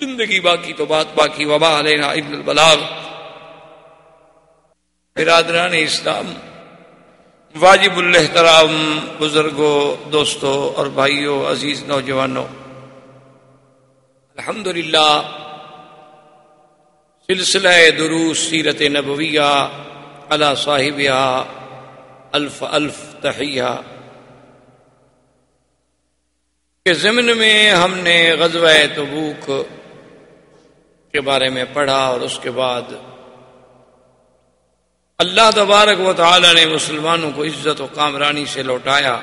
زندگی باقی تو بات باقی وبا علینا ابن البلاغ۔ برادران اسلام، واجب الحترام بزرگوں دوستوں اور بھائیوں عزیز نوجوانوں الحمد للہ سلسلہ دروس سیرت نبویہ اللہ صاحب الف الف تحیہ۔ کے ضمن میں ہم نے غزوہ تبوک کے بارے میں پڑھا اور اس کے بعد اللہ تبارک و تعالی نے مسلمانوں کو عزت و کامرانی سے لوٹایا۔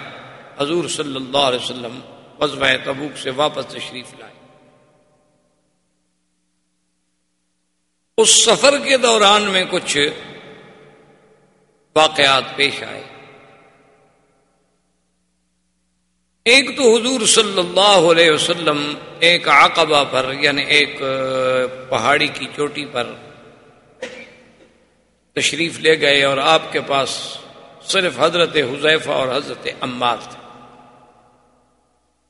حضور صلی اللہ علیہ وسلم غزوہ تبوک سے واپس تشریف لائے۔ اس سفر کے دوران میں کچھ واقعات پیش آئے۔ ایک تو حضور صلی اللہ علیہ وسلم ایک عقبہ پر یعنی ایک پہاڑی کی چوٹی پر تشریف لے گئے اور آپ کے پاس صرف حضرت حذیفہ اور حضرت عمار تھے۔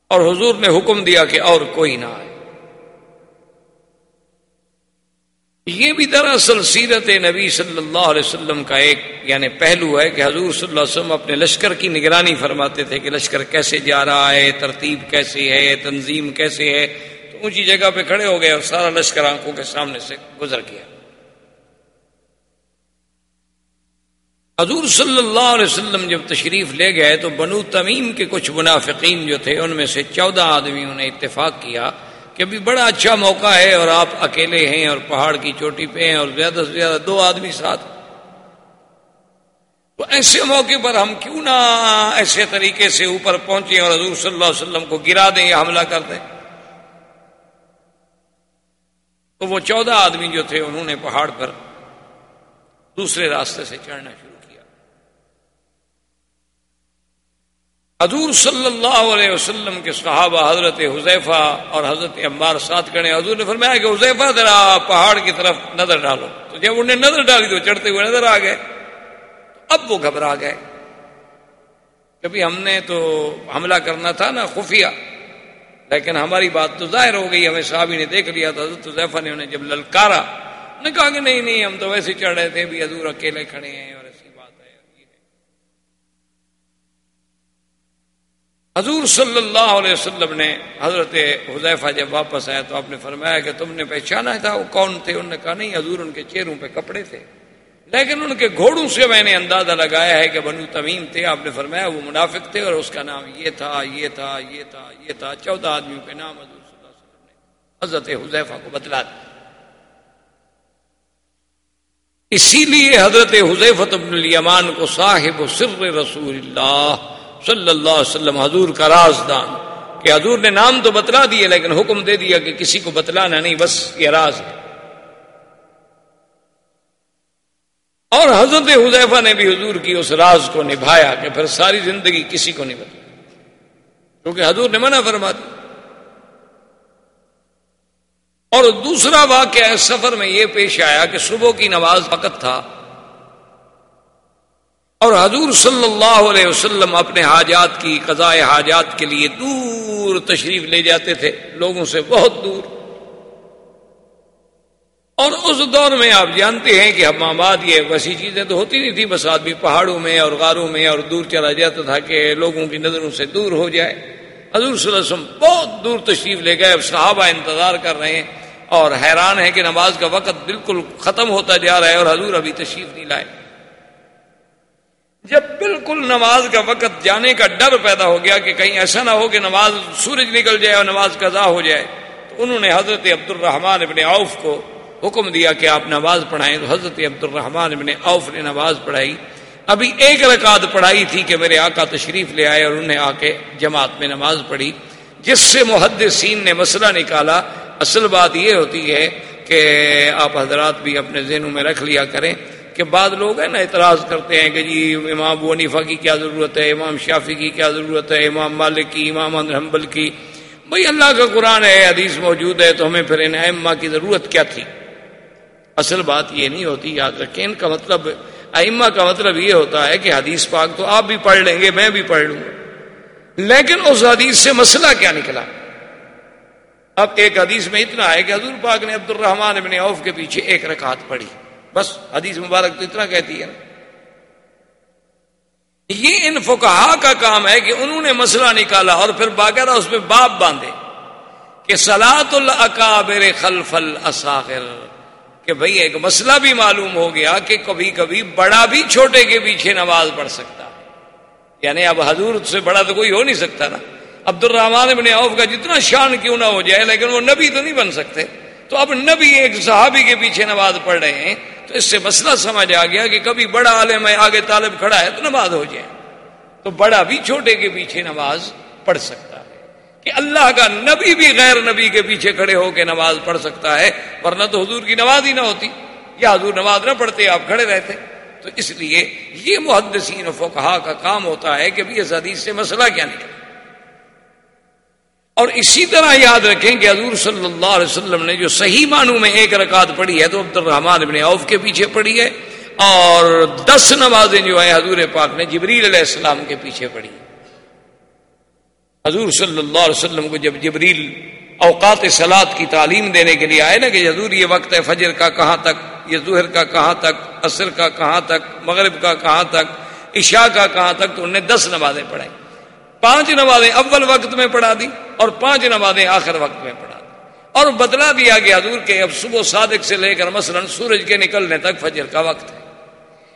اور حضور نے حکم دیا کہ اور کوئی نہ آئے۔ یہ بھی دراصل سیرت نبی صلی اللہ علیہ وسلم کا ایک یعنی پہلو ہے کہ حضور صلی اللہ علیہ وسلم اپنے لشکر کی نگرانی فرماتے تھے کہ لشکر کیسے جا رہا ہے، ترتیب کیسے ہے، تنظیم کیسے ہے۔ تو اونچی جگہ پہ کھڑے ہو گئے اور سارا لشکر آنکھوں کے سامنے سے گزر گیا۔ حضور صلی اللہ علیہ وسلم جب تشریف لے گئے تو بنو تمیم کے کچھ منافقین جو تھے، ان میں سے چودہ آدمیوں نے اتفاق کیا۔ کہ ابھی بڑا اچھا موقع ہے اور آپ اکیلے ہیں اور پہاڑ کی چوٹی پہ ہیں اور زیادہ سے زیادہ دو آدمی ساتھ۔ تو ایسے موقع پر ہم کیوں نہ ایسے طریقے سے اوپر پہنچے اور حضور صلی اللہ علیہ وسلم کو گرا دیں یا حملہ کر دیں۔ تو وہ چودہ آدمی جو تھے انہوں نے پہاڑ پر دوسرے راستے سے چڑھنا شروع۔ حضور صلی اللہ علیہ وسلم کے صحابہ حضرت حذیفہ اور حضرت عمار ساتھ کرنے حضور نے فرمایا کہ حذیفہ ذرا پہاڑ کی طرف نظر ڈالو۔ تو جب انہیں نظر ڈالی تو چڑھتے ہوئے نظر آ گئے۔ اب وہ گھبرا گئے۔ کبھی ہم نے تو حملہ کرنا تھا نا خفیہ، لیکن ہماری بات تو ظاہر ہو گئی، ہمیں صحابی نے دیکھ لیا تو حضرت حذیفہ نے انہیں جب للکارا نے کہا کہ نہیں نہیں، ہم تو ویسے چڑھ رہے تھے، بھی حضور اکیلے کھڑے ہیں اور حضور صلی اللہ علیہ وسلم نے حضرت حضیفہ جب واپس آیا تو آپ نے فرمایا کہ تم نے پہچانا تھا وہ کون تھے؟ انہوں نے کہا، نہیں، حضور ان کے چہروں پہ کپڑے تھے۔ لیکن ان کے گھوڑوں سے میں نے اندازہ لگایا ہے کہ بنو تمیم تھے۔ آپ نے فرمایا وہ منافق تھے اور اس کا نام یہ تھا یہ تھا یہ تھا یہ تھا۔ چودہ آدمیوں کے نام حضور صلی اللہ علیہ وسلم نے حضرت حضیفہ کو بتلا دیا۔ اسی لیے حضرت حضیفت ابن الیمان کو صاحب سر رسول اللہ صلی اللہ علیہ وسلم، حضور کا رازدان کہ حضور نے نام تو بتلا دیے، لیکن حکم دے دیا کہ کسی کو بتلانا نہیں، بس یہ راز ہے۔ اور حضرت حضیفہ نے بھی حضور کی اس راز کو نبھایا کہ پھر ساری زندگی کسی کو نہیں بتلا کیونکہ حضور نے منع فرما دی اور دوسرا واقعہ سفر میں یہ پیش آیا کہ صبح کی نماز وقت تھا۔ اور حضور صلی اللہ علیہ وسلم اپنے حاجات کی قضاء حاجات کے لیے دور تشریف لے جاتے تھے، لوگوں سے بہت دور۔ اور اس دور میں آپ جانتے ہیں کہ ہم آباد یہ ویسی چیزیں تو ہوتی نہیں تھی، بس آدمی پہاڑوں میں اور غاروں میں اور دور چلا جاتا تھا کہ لوگوں کی نظروں سے دور ہو جائے۔ حضور صلی اللہ علیہ وسلم بہت دور تشریف لے گئے، اب صحابہ انتظار کر رہے ہیں اور حیران ہے کہ نماز کا وقت بالکل ختم ہوتا جا رہا ہے اور حضور ابھی تشریف نہیں لائے۔ جب بالکل نماز کا وقت جانے کا ڈر پیدا ہو گیا کہ کہیں ایسا نہ ہو کہ نماز سورج نکل جائے اور نماز قضا ہو جائے۔ تو انہوں نے حضرت عبد الرحمان ابن عوف کو حکم دیا کہ آپ نماز پڑھائیں۔ تو حضرت عبد الرحمان ابن عوف نے نماز پڑھائی۔ ابھی ایک رکعت پڑھائی تھی کہ میرے آقا تشریف لے آئے اور انہیں آ کے جماعت میں نماز پڑھی۔ جس سے محدثین نے مسئلہ نکالا۔ اصل بات یہ ہوتی ہے کہ آپ حضرات بھی اپنے ذہنوں میں رکھ لیا کریں۔ کہ بعض لوگ ہیں نا اعتراض کرتے ہیں کہ جی امام ونیفا کی کیا ضرورت ہے، امام شافی کی کیا ضرورت ہے، امام مالک کی، امام حنبل کی۔ بھائی اللہ کا قرآن ہے، حدیث موجود ہے، تو ہمیں پھر ان ائمہ کی ضرورت کیا تھی؟ اصل بات یہ نہیں ہوتی، یاد رکھیں، ان کا مطلب ائمہ کا مطلب یہ ہوتا ہے کہ حدیث پاک تو آپ بھی پڑھ لیں گے، میں بھی پڑھ لوں گا۔ لیکن اس حدیث سے مسئلہ کیا نکلا؟ اب ایک حدیث میں اتنا ہے کہ حضور پاک نے عبد الرحمان ابن عوف کے پیچھے ایک رکعت پڑھی۔ بس حدیث مبارک تو اتنا کہتی ہے نا۔ یہ ان فکہ کا کام ہے کہ انہوں نے مسئلہ نکالا اور پھر باقاعدہ اس میں باپ باندھے کہ سلاط القابر خلف الصاغر کہ بھئی ایک مسئلہ بھی معلوم ہو گیا کہ کبھی کبھی بڑا بھی چھوٹے کے پیچھے نماز پڑھ سکتا ہے۔ یعنی اب حضور سے بڑا تو کوئی ہو نہیں سکتا نا۔ عبد الرحمان ابن عوف کا جتنا شان کیوں نہ ہو جائے، لیکن وہ نبی تو نہیں بن سکتے۔ تو اب نبی ایک صحابی کے پیچھے نماز پڑھ رہے ہیں، تو اس سے مسئلہ سمجھ آ گیا کہ کبھی بڑا عالم ہے، آگے طالب کھڑا ہے تو نماز ہو جائے۔ تو بڑا بھی چھوٹے کے پیچھے نماز پڑھ سکتا ہے۔ کہ اللہ کا نبی بھی غیر نبی کے پیچھے کھڑے ہو کے نماز پڑھ سکتا ہے، ورنہ تو حضور کی نماز ہی نہ ہوتی۔ یا حضور نماز نہ پڑھتے، آپ کھڑے رہتے۔ تو اس لیے یہ محدثین و فقہا کا کام ہوتا ہے کہ اس حدیث سے مسئلہ کیا نکلا اور اسی طرح یاد رکھیں کہ حضور صلی اللہ علیہ وسلم نے جو صحیح معنوں میں ایک رکعت پڑھی ہے تو عبد الرحمان ابن عوف کے پیچھے پڑھی ہے اور دس نمازیں جو ہیں حضور پاک نے جبریل علیہ السلام کے پیچھے پڑھی حضور صلی اللہ علیہ وسلم کو جب جبریل اوقات سلاد کی تعلیم دینے کے لیے آئے نا کہ حضور یہ وقت ہے فجر کا کہاں تک، یہ ظہر کا کہاں تک، عصر کا کہاں تک، مغرب کا کہاں تک، عشاء کا کہاں تک، تو انہوں نے دس نمازیں پڑھائی۔ پانچ نمازیں اول وقت میں پڑھا دی اور پانچ نمازیں آخر وقت میں پڑھا دی۔ اور بدلا دیا گیا حضور کے اب صبح صادق سے لے کر مثلا سورج کے نکلنے تک فجر کا وقت ہے۔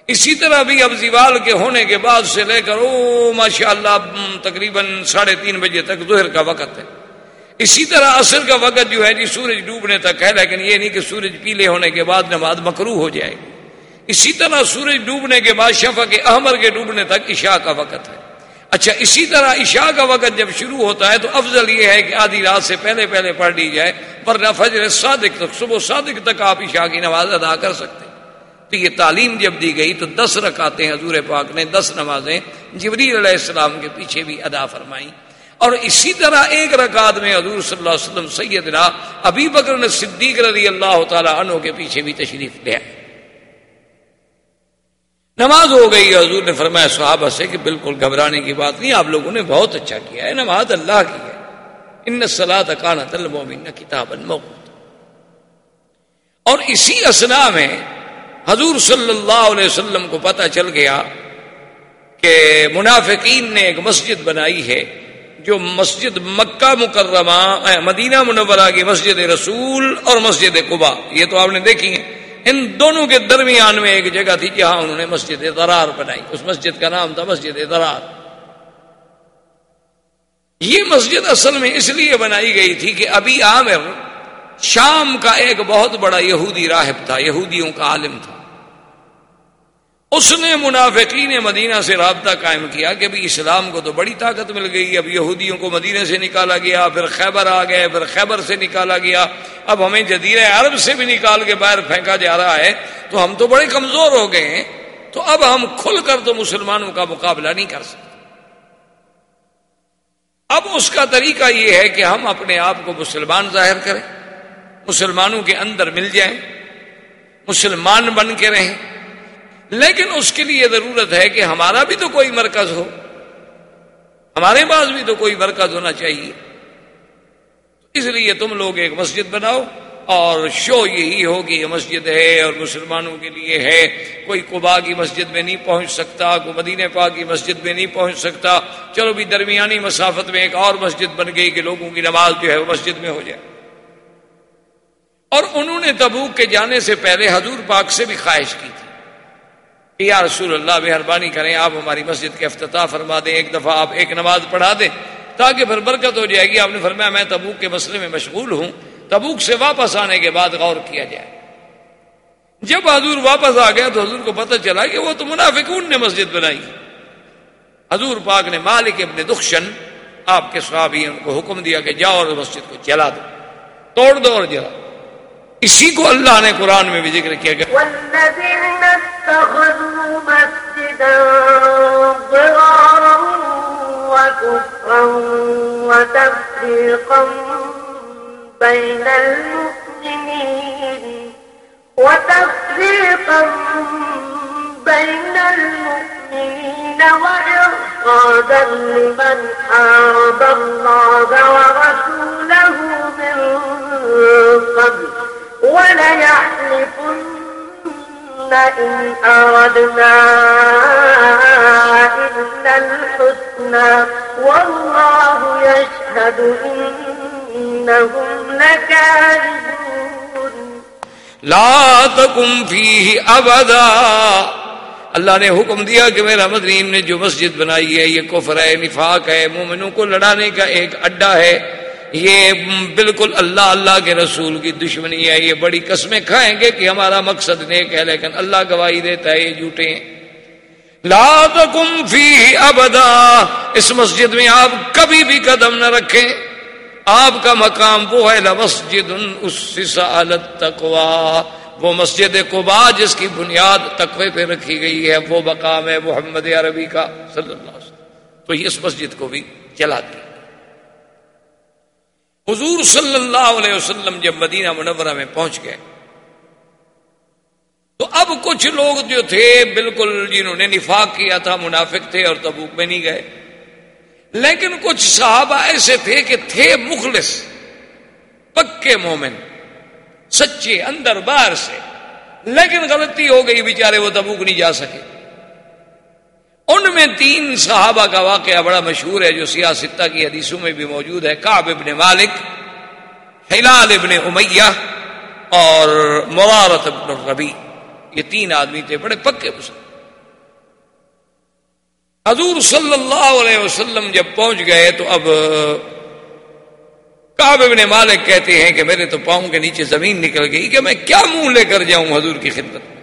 اسی طرح بھی اب زیوال کے ہونے کے بعد سے لے کر او ماشاء اللہ تقریباً ساڑھے تین بجے تک ظہر کا وقت ہے۔ اسی طرح عصر کا وقت جو ہے جی سورج ڈوبنے تک ہے، لیکن یہ نہیں کہ سورج پیلے ہونے کے بعد نماز مکرو ہو جائے۔ گی اسی طرح سورج ڈوبنے کے بعد شفا کے احمر کے ڈوبنے تک عشاء کا وقت ہے۔ اچھا اسی طرح عشاء کا وقت جب شروع ہوتا ہے تو افضل یہ ہے کہ آدھی رات سے پہلے پہلے پڑھ لی جائے، ورنہ فجر صادق تک، صبح صادق تک آپ عشاء کی نماز ادا کر سکتے تو یہ تعلیم جب دی گئی تو دس رکاتے ہیں حضور پاک نے، دس نمازیں جبری علیہ السلام کے پیچھے بھی ادا فرمائی اور اسی طرح ایک رکعت میں حضور صلی اللہ علیہ وسلم سیدنا ابھی بکر نے صدیق رضی اللہ تعالیٰ عنہ کے پیچھے بھی تشریف لے آئے۔ نماز ہو گئی حضور نے فرمایا، صحابہ سے کہ بالکل گھبرانے کی بات نہیں، آپ لوگوں نے بہت اچھا کیا ہے، نماز اللہ کی ہے۔ ان سلاد اکانا المومن کتاب اور اسی اسنا میں حضور صلی اللہ علیہ وسلم کو پتہ چل گیا کہ منافقین نے ایک مسجد بنائی ہے، جو مسجد مکہ مکرمہ مدینہ منورہ کی مسجد رسول اور مسجد قبا یہ تو آپ نے دیکھی ہیں۔ ان دونوں کے درمیان میں ایک جگہ تھی جہاں انہوں نے مسجد درار بنائی؟ اس مسجد کا نام تھا مسجد درار یہ مسجد اصل میں اس لیے بنائی گئی تھی کہ ابھی عامر شام کا ایک بہت بڑا یہودی راہب تھا، یہودیوں کا عالم تھا۔ اس نے منافقین مدینہ سے رابطہ قائم کیا کہ ابھی اسلام کو تو بڑی طاقت مل گئی، اب یہودیوں کو مدینہ سے نکالا گیا، پھر خیبر آ گئے، پھر خیبر سے نکالا گیا۔ اب ہمیں جدیر عرب سے بھی نکال کے باہر پھینکا جا رہا ہے، تو ہم تو بڑے کمزور ہو گئے ہیں۔ تو اب ہم کھل کر تو مسلمانوں کا مقابلہ نہیں کر سکتے۔ اب اس کا طریقہ یہ ہے کہ ہم اپنے آپ کو مسلمان ظاہر کریں، مسلمانوں کے اندر مل جائیں، مسلمان بن کے رہیں۔ لیکن اس کے لیے ضرورت ہے کہ ہمارا بھی تو کوئی مرکز ہو۔ ہمارے پاس بھی تو کوئی مرکز ہونا چاہیے۔ اس لیے تم لوگ ایک مسجد بناؤ اور شو یہی ہو کہ یہ مسجد ہے اور مسلمانوں کے لیے ہے۔ کوئی کبا کی مسجد میں نہیں پہنچ سکتا، کوئی مدینہ پاک کی مسجد میں نہیں پہنچ سکتا۔ چلو بھی درمیانی مسافت میں ایک اور مسجد بن گئی کہ لوگوں کی نماز جو ہے وہ مسجد میں ہو جائے۔ اور انہوں نے تبوک کے جانے سے پہلے حضور پاک سے بھی خواہش کی تھی۔ یا رسول اللہ، مہربانی کریں، آپ ہماری مسجد کے افتتاح فرما دیں، ایک دفعہ آپ ایک نماز پڑھا دیں، تاکہ پھر برکت ہو جائے گی۔ آپ نے فرمایا، میں تبوک کے مسئلے میں مشغول ہوں۔ تبوک سے واپس آنے کے بعد غور کیا جائے۔ جب حضور واپس آ گیا تو حضور کو پتہ چلا کہ وہ تو منافقون نے مسجد بنائی۔ حضور پاک نے مالک ابن دخشن، آپ کے صحابی ان کو حکم دیا کہ جاؤ اور مسجد کو جلا دو، توڑ دو اور جلا دو۔ اسی کو اللہ نے قرآن میں بھی ذکر کیا گیا وتفريقا بين المؤمنين وتفريقا بين المؤمنين وإرصادا لمن حارب الله ورسوله من قبل وليحلفن إن أردنا إلا الحسنى والله يشهد إنهم لكاذبون. لا تکم فی ابدا اللہ نے حکم دیا کہ میرا مدریم نے جو مسجد بنائی ہے، یہ کفر ہے، نفاق ہے، مومنوں کو لڑانے کا ایک اڈا ہے۔ یہ بالکل اللہ اللہ کے رسول کی دشمنی ہے، یہ بڑی قسمیں کھائیں گے کہ ہمارا مقصد نیک ہے، لیکن اللہ گواہی دیتا ہے یہ جھوٹے ہیں۔ لا تکم فی ابدا، اس مسجد میں آپ کبھی بھی قدم نہ رکھیں۔ آپ کا مقام وہ ہے لمسجد تقوا وہ مسجد قبا جس کی بنیاد تقوی پہ رکھی گئی ہے، وہ مقام ہے محمد عربی کا، صلی اللہ علیہ وسلم۔ تو اس مسجد کو بھی چلا دیا حضور صلی اللہ علیہ وسلم جب مدینہ منورہ میں پہنچ گئے، تو اب کچھ لوگ جو تھے بالکل جنہوں نے نفاق کیا تھا، منافق تھے اور تبوک میں نہیں گئے۔ لیکن کچھ صحابہ ایسے تھے کہ تھے مخلص، پکے مومن، سچے اندر باہر سے، لیکن غلطی ہو گئی، بیچارے وہ تبوک نہیں جا سکے۔ ان میں تین صحابہ کا واقعہ بڑا مشہور ہے جو سیاستہ کی حدیثوں میں بھی موجود ہے کاب ابن مالک، ہلال ابن امیہ اور مرارت ابن ربی یہ تین آدمی تھے، بڑے پکے مسلم حضور صلی اللہ علیہ وسلم جب پہنچ گئے تو اب کاب ابن مالک کہتے ہیں کہ میرے تو پاؤں کے نیچے زمین نکل گئی کہ میں کیا منہ لے کر جاؤں حضور کی خدمت۔ میں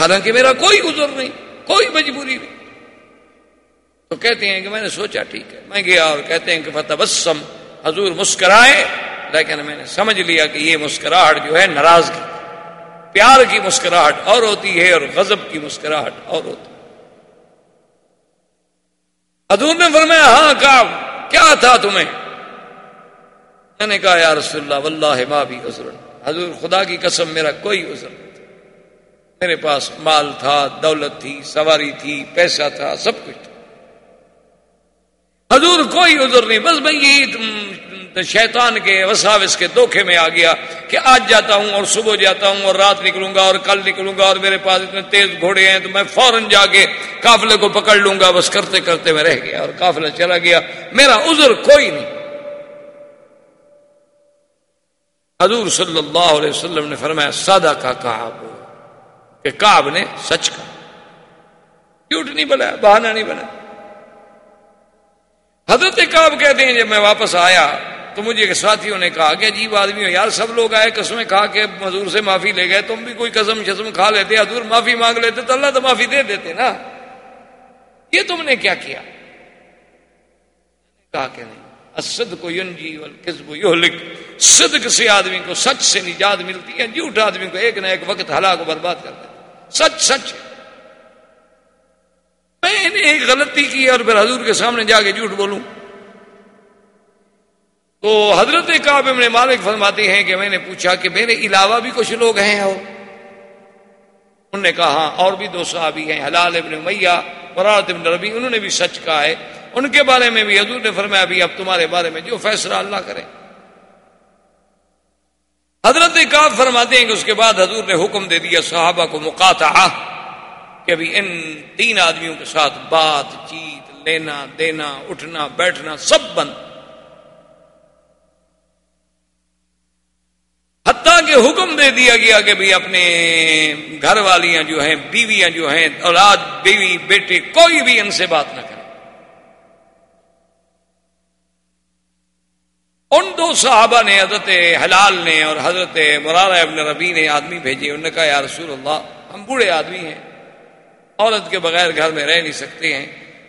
حالانکہ میرا کوئی گزر نہیں، کوئی مجبوری نہیں۔ تو کہتے ہیں کہ میں نے سوچا ٹھیک ہے، میں گیا اور کہتے ہیں کہ فتح حضور مسکرائے، لیکن میں نے سمجھ لیا کہ یہ مسکراہٹ جو ہے ناراضگی، پیار کی مسکراہٹ اور ہوتی ہے اور غضب کی مسکراہٹ اور ہوتی حضور نے فرمایا ہاں کہا کیا تھا تمہیں؟ میں نے کہا، یا رسول اللہ، واللہ ما بھی عذر۔ حضور، خدا کی قسم، میرا کوئی عذر نہیں۔ میرے پاس مال تھا، دولت تھی، سواری تھی، پیسہ تھا، سب کچھ۔ تھا حضور کوئی عذر نہیں، بس میں یہی شیطان کے وساوس کے دھوکے میں آ گیا کہ آج جاتا ہوں اور صبح جاتا ہوں اور رات نکلوں گا اور کل نکلوں گا اور میرے پاس اتنے تیز گھوڑے ہیں تو میں فوراً جا کے قافلے کو پکڑ لوں گا، بس کرتے کرتے میں رہ گیا اور قافلہ چلا گیا۔ میرا عذر کوئی نہیں۔ حضور صلی اللہ علیہ وسلم نے فرمایا سادہ کا کہا کہ کاب نے سچ کہا۔ کیوٹ نہیں بنایا بہانا نہیں بنا۔ حضرت کاب کہتے ہیں، جب میں واپس آیا تو مجھے ایک ساتھیوں نے کہا کہ عجیب آدمی ہو یار، سب لوگ آئے قسمیں کھا کے حضور سے معافی لے گئے، تم بھی کوئی قسم شسم کھا لیتے، حضور معافی مانگ لیتے تو اللہ تو معافی دے دیتے نا۔ یہ تم نے کیا کیا؟ کہا کہ نہیں۔ اسد کو یون جی لکھ صدق سے آدمی کو سچ سے نجات ملتی ہے، جھوٹ آدمی کو ایک نہ ایک وقت ہلاک برباد کرتا ہے۔ سچ سچ۔ میں نے ایک غلطی کی اور پھر حضور کے سامنے جا کے جھوٹ بولوں۔ تو حضرت کعب ابن مالک فرماتے ہیں کہ میں نے پوچھا کہ میرے علاوہ بھی کچھ لوگ ہیں اور انہوں نے کہا ہاں، اور بھی دو صحابی ہیں، حلال ابن میاں مراد ابن ربی، انہوں نے بھی سچ کہا ہے۔ ان کے بارے میں بھی حضور نے فرمایا بھی اب تمہارے بارے میں جو فیصلہ اللہ کرے۔ حضرت کعب فرماتے ہیں کہ اس کے بعد حضور نے حکم دے دیا صحابہ کو مقاطع کہ ابھی ان تین آدمیوں کے ساتھ بات چیت لینا دینا اٹھنا بیٹھنا سب بند۔ حتیٰ کہ حکم دے دیا گیا کہ بھی اپنے گھر والیاں جو ہیں، بیویاں جو ہیں، اولاد، بیوی، بیٹے، کوئی بھی ان سے بات نہ کرے۔ ان دو صحابہ نے حضرت حلال نے اور حضرت مرارہ ابن ربی نے آدمی بھیجے، انہوں نے کہا، یا رسول اللہ، ہم بوڑھے آدمی ہیں، عورت کے بغیر گھر میں رہ نہیں سکتے ہیں،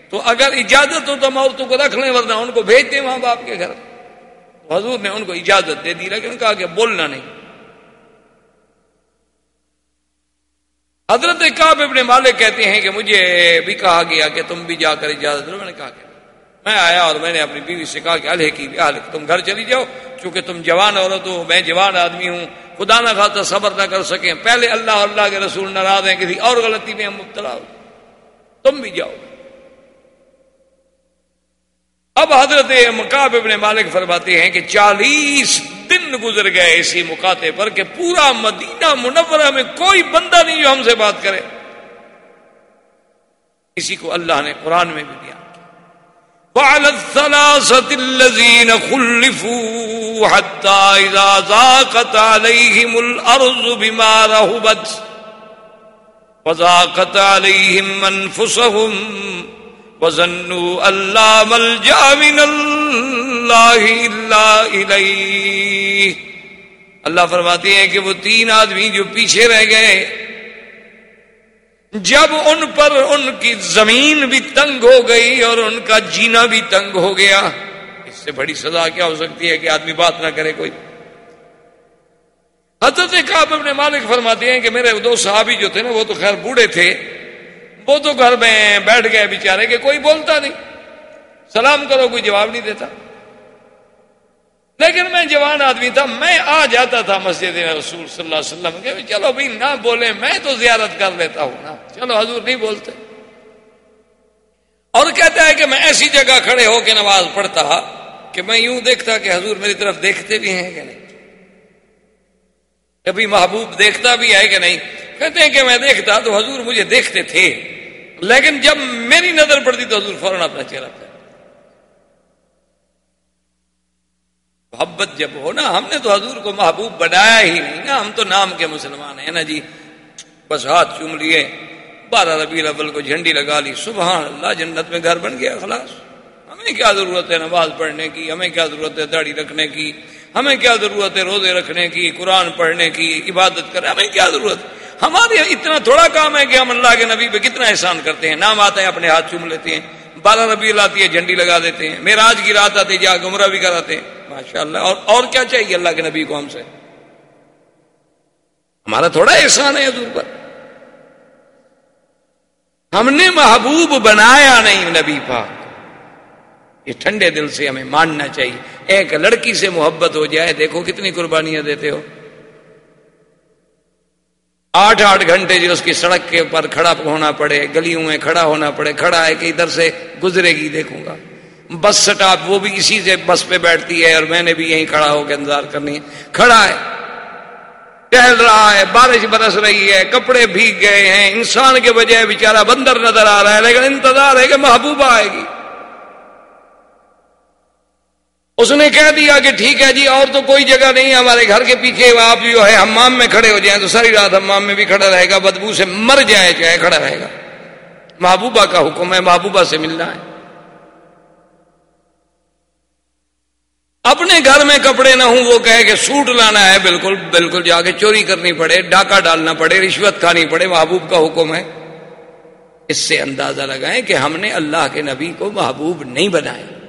تو اگر اجازت ہو تو ہم عورتوں کو رکھ لیں، ورنہ ان کو بھیج دیں وہاں باپ کے گھر. حضور نے ان کو اجازت دے دی، لیکن کہا کہ بولنا نہیں۔ حضرت کعب ابن مالک کہتے ہیں کہ مجھے بھی کہا گیا کہ تم بھی جا کر اجازت دو، میں نے کہا کہ میں آیا اور میں نے اپنی بیوی سے کہا کہ الح کی الح تم گھر چلی جاؤ، چونکہ تم جوان عورت ہو، میں جوان آدمی ہوں۔ خدا نہ خاطر صبر نہ کر سکیں۔ پہلے اللہ اللہ کے رسول ناراض ہیں، کسی اور غلطی میں ہم مبتلا ہو تم بھی جاؤ۔ اب حضرت مقاب ابن مالک فرماتے ہیں کہ چالیس دن گزر گئے اسی مکاتے پر کہ پورا مدینہ منورہ میں کوئی بندہ نہیں جو ہم سے بات کرے۔ اسی کو اللہ نے قرآن میں بھی دیا۔ وعلى الثلاثة الذين خلفوا حتى إذا ذاقت عليهم الأرض بما رهبت وذاقت عليهم منفسهم وظنوا أن لا ملجأ من الله إلا إليه۔ اللہ فرماتے ہیں کہ وہ تین آدمی جو پیچھے رہ گئے جب ان پر ان کی زمین بھی تنگ ہو گئی اور ان کا جینا بھی تنگ ہو گیا، اس سے بڑی سزا کیا ہو سکتی ہے کہ آدمی بات نہ کرے کوئی؟ حضرت کعب اپنے مالک فرماتے ہیں کہ میرے دو صحابی جو تھے نا، وہ تو خیر بوڑھے تھے۔ وہ تو گھر میں بیٹھ گئے بیچارے کہ کوئی بولتا نہیں۔ سلام کرو، کوئی جواب نہیں دیتا۔ لیکن میں جوان آدمی تھا، میں آ جاتا تھا مسجد رسول صلی اللہ علیہ وسلم کہ چلو بھائی نہ بولے، میں تو زیارت کر لیتا ہوں نا۔ چلو حضور نہیں بولتے۔ اور کہتا ہے کہ میں ایسی جگہ کھڑے ہو کے نماز پڑھتا کہ میں یوں دیکھتا کہ حضور میری طرف دیکھتے بھی ہیں کہ نہیں۔ کبھی محبوب دیکھتا بھی ہے کہ نہیں۔ کہتے ہیں کہ میں دیکھتا تو حضور مجھے دیکھتے تھے، لیکن جب میری نظر پڑتی تو حضور فوراً اپنا چہرہ تھا محبت جب ہو نا، ہم نے تو حضور کو محبوب بنایا ہی نہیں نا، ہم تو نام کے مسلمان ہیں نا جی۔ بس ہاتھ چوم لیے، بارہ ربی الاول کو جھنڈی لگا لی، سبحان اللہ، جنت میں گھر بن گیا خلاص۔ ہمیں کیا ضرورت ہے نماز پڑھنے کی؟ ہمیں کیا ضرورت ہے داڑھی رکھنے کی؟ ہمیں کیا ضرورت ہے روزے رکھنے کی، قرآن پڑھنے کی، عبادت کرنے ہمیں کیا ضرورت؟ ہمارے اتنا تھوڑا کام ہے کہ ہم اللہ کے نبی پہ کتنا احسان کرتے ہیں، نام آتا ہے اپنے ہاتھ چوم لیتے ہیں۔ بارہ ربی آتی ہے، جھنڈی لگا دیتے ہیں میرا کی رات آتی جا گمراہ بھی کراتے ہیں۔ ماشاء اللہ اور اور کیا چاہیے اللہ کے نبی کو ہم سے؟ ہمارا تھوڑا احسان ہے حضور پر۔ ہم نے محبوب بنایا نہیں نبی پاک۔ یہ ٹھنڈے دل سے ہمیں ماننا چاہیے۔ ایک لڑکی سے محبت ہو جائے، دیکھو کتنی قربانیاں دیتے ہو۔ آٹھ آٹھ گھنٹے جو اس کی سڑک کے اوپر کھڑا ہونا پڑے، گلیوں میں کھڑا ہونا پڑے، کھڑا ہے کہ ادھر سے گزرے گی، دیکھوں گا۔ بس سٹاپ وہ بھی اسی سے بس پہ بیٹھتی ہے اور میں نے بھی یہیں کھڑا ہو کے انتظار کرنی ہے۔ کھڑا ہے۔ ٹہل رہا ہے، بارش برس رہی ہے، کپڑے بھیگ گئے ہیں۔ انسان کے بجائے بیچارہ بندر نظر آ رہا ہے، لیکن انتظار ہے کہ محبوبہ آئے گی۔ اس نے کہہ دیا کہ ٹھیک ہے جی اور تو کوئی جگہ نہیں، ہمارے گھر کے پیچھے آپ جو ہے ہمام میں کھڑے ہو جائیں تو ساری رات ہمام میں بھی کھڑا رہے گا، بدبو سے مر جائے، چاہے کھڑا رہے گا۔ محبوبہ کا حکم ہے، محبوبہ سے ملنا ہے۔ اپنے گھر میں کپڑے نہ ہوں، وہ کہے کہ سوٹ لانا ہے، بالکل بالکل جا کے چوری کرنی پڑے، ڈاکہ ڈالنا پڑے، رشوت کھانی پڑے، محبوب کا حکم ہے۔ اس سے اندازہ لگائیں کہ ہم نے اللہ کے نبی کو محبوب نہیں بنایا۔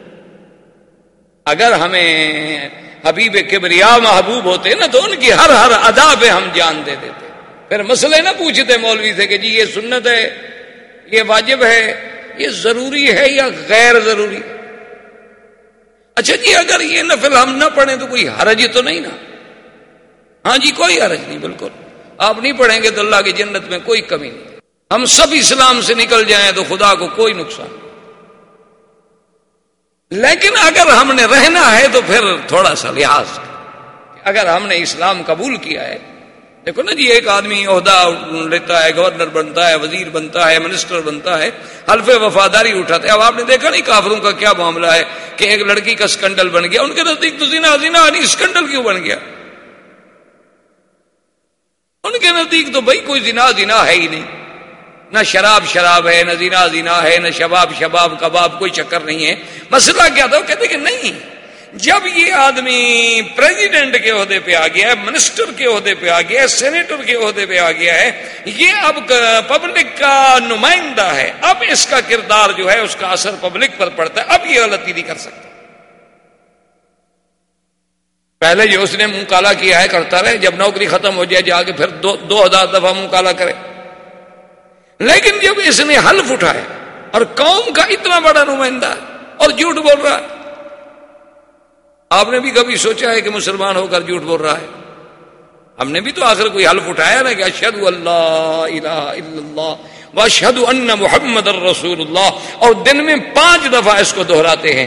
اگر ہمیں حبیب کبریا محبوب ہوتے نا تو ان کی ہر ہر ادا پہ ہم جان دے دیتے۔ پھر مسئلے نہ پوچھتے مولوی سے کہ جی یہ سنت ہے، یہ واجب ہے، یہ ضروری ہے یا غیر ضروری؟ اچھا جی اگر یہ نفل ہم نہ پڑھیں تو کوئی حرج تو نہیں نا؟ ہاں جی کوئی حرج نہیں، بالکل۔ آپ نہیں پڑھیں گے تو اللہ کی جنت میں کوئی کمی نہیں۔ ہم سب اسلام سے نکل جائیں تو خدا کو کوئی نقصان نہیں۔ لیکن اگر ہم نے رہنا ہے تو پھر تھوڑا سا لحاظ اگر ہم نے اسلام قبول کیا ہے، دیکھو نا جی ایک آدمی عہدہ لیتا ہے، گورنر بنتا ہے، وزیر بنتا ہے، منسٹر بنتا ہے، حلف وفاداری اٹھاتے اب آپ نے دیکھا نہیں کافروں کا کیا معاملہ ہے کہ ایک لڑکی کا اسکنڈل بن گیا، ان کے نزدیک تو زینا زینا نہیں اسکنڈل کیوں بن گیا؟ ان کے نزدیک تو بھائی کوئی زنا زنا ہے ہی نہیں۔ نہ شراب شراب ہے، نہ زینا زینا ہے، نہ شباب شباب، کباب کوئی چکر نہیں ہے۔ مسئلہ کیا تھا؟ وہ کہتے کہ نہیں، جب یہ آدمی پریزیڈنٹ کے عہدے پہ آ گیا ہے منسٹر کے عہدے پہ آ گیا ہے سینیٹر کے عہدے پہ آ گیا ہے، یہ اب پبلک کا نمائندہ ہے۔ اب اس کا کردار جو ہے، اس کا اثر پبلک پر پڑتا ہے۔ اب یہ غلطی نہیں کر سکتا۔ پہلے جو اس نے منہ کالا کیا ہے، کرتا رہے۔ جب نوکری ختم ہو جائے، جا کے پھر دو دو ہزار دفعہ منہ کالا کرے۔ لیکن جب اس نے حلف اٹھایا اور قوم کا اتنا بڑا نمائندہ ہے اور جھوٹ بول رہا ہے، آپ نے بھی کبھی سوچا ہے کہ مسلمان ہو کر جھوٹ بول رہا ہے؟ ہم نے بھی تو آخر کوئی حلف اٹھایا نا کہ اشد اللہ الہ الا اللہ ان محمد الرسول اللہ اور دن میں پانچ دفعہ اس کو دہراتے ہیں۔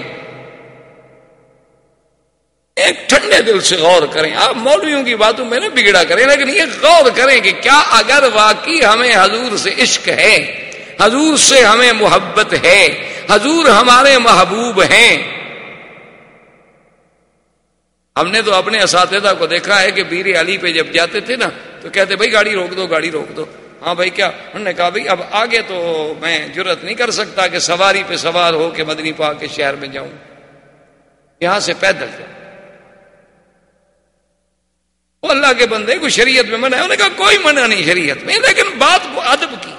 ایک ٹھنڈے دل سے غور کریں۔ آپ مولویوں کی باتوں میں نہ بگڑا کریں، لیکن یہ غور کریں کہ کیا اگر واقعی ہمیں حضور سے عشق ہے، حضور سے ہمیں محبت ہے، حضور ہمارے محبوب ہیں۔ ہم نے تو اپنے اساتذہ کو دیکھا ہے کہ بیر علی پہ جب جاتے تھے نا، تو کہتے بھائی گاڑی روک دو، گاڑی روک دو۔ ہاں بھائی کیا؟ انہوں نے کہا بھائی اب آگے تو میں ضرورت نہیں کر سکتا کہ سواری پہ سوار ہو کے مدنی پا کے شہر میں جاؤں۔ یہاں سے پیدل جاؤں۔ وہ اللہ کے بندے کو شریعت میں منع ہے انہوں نے کہا، کوئی منع نہیں شریعت میں۔ لیکن بات کو ادب کی۔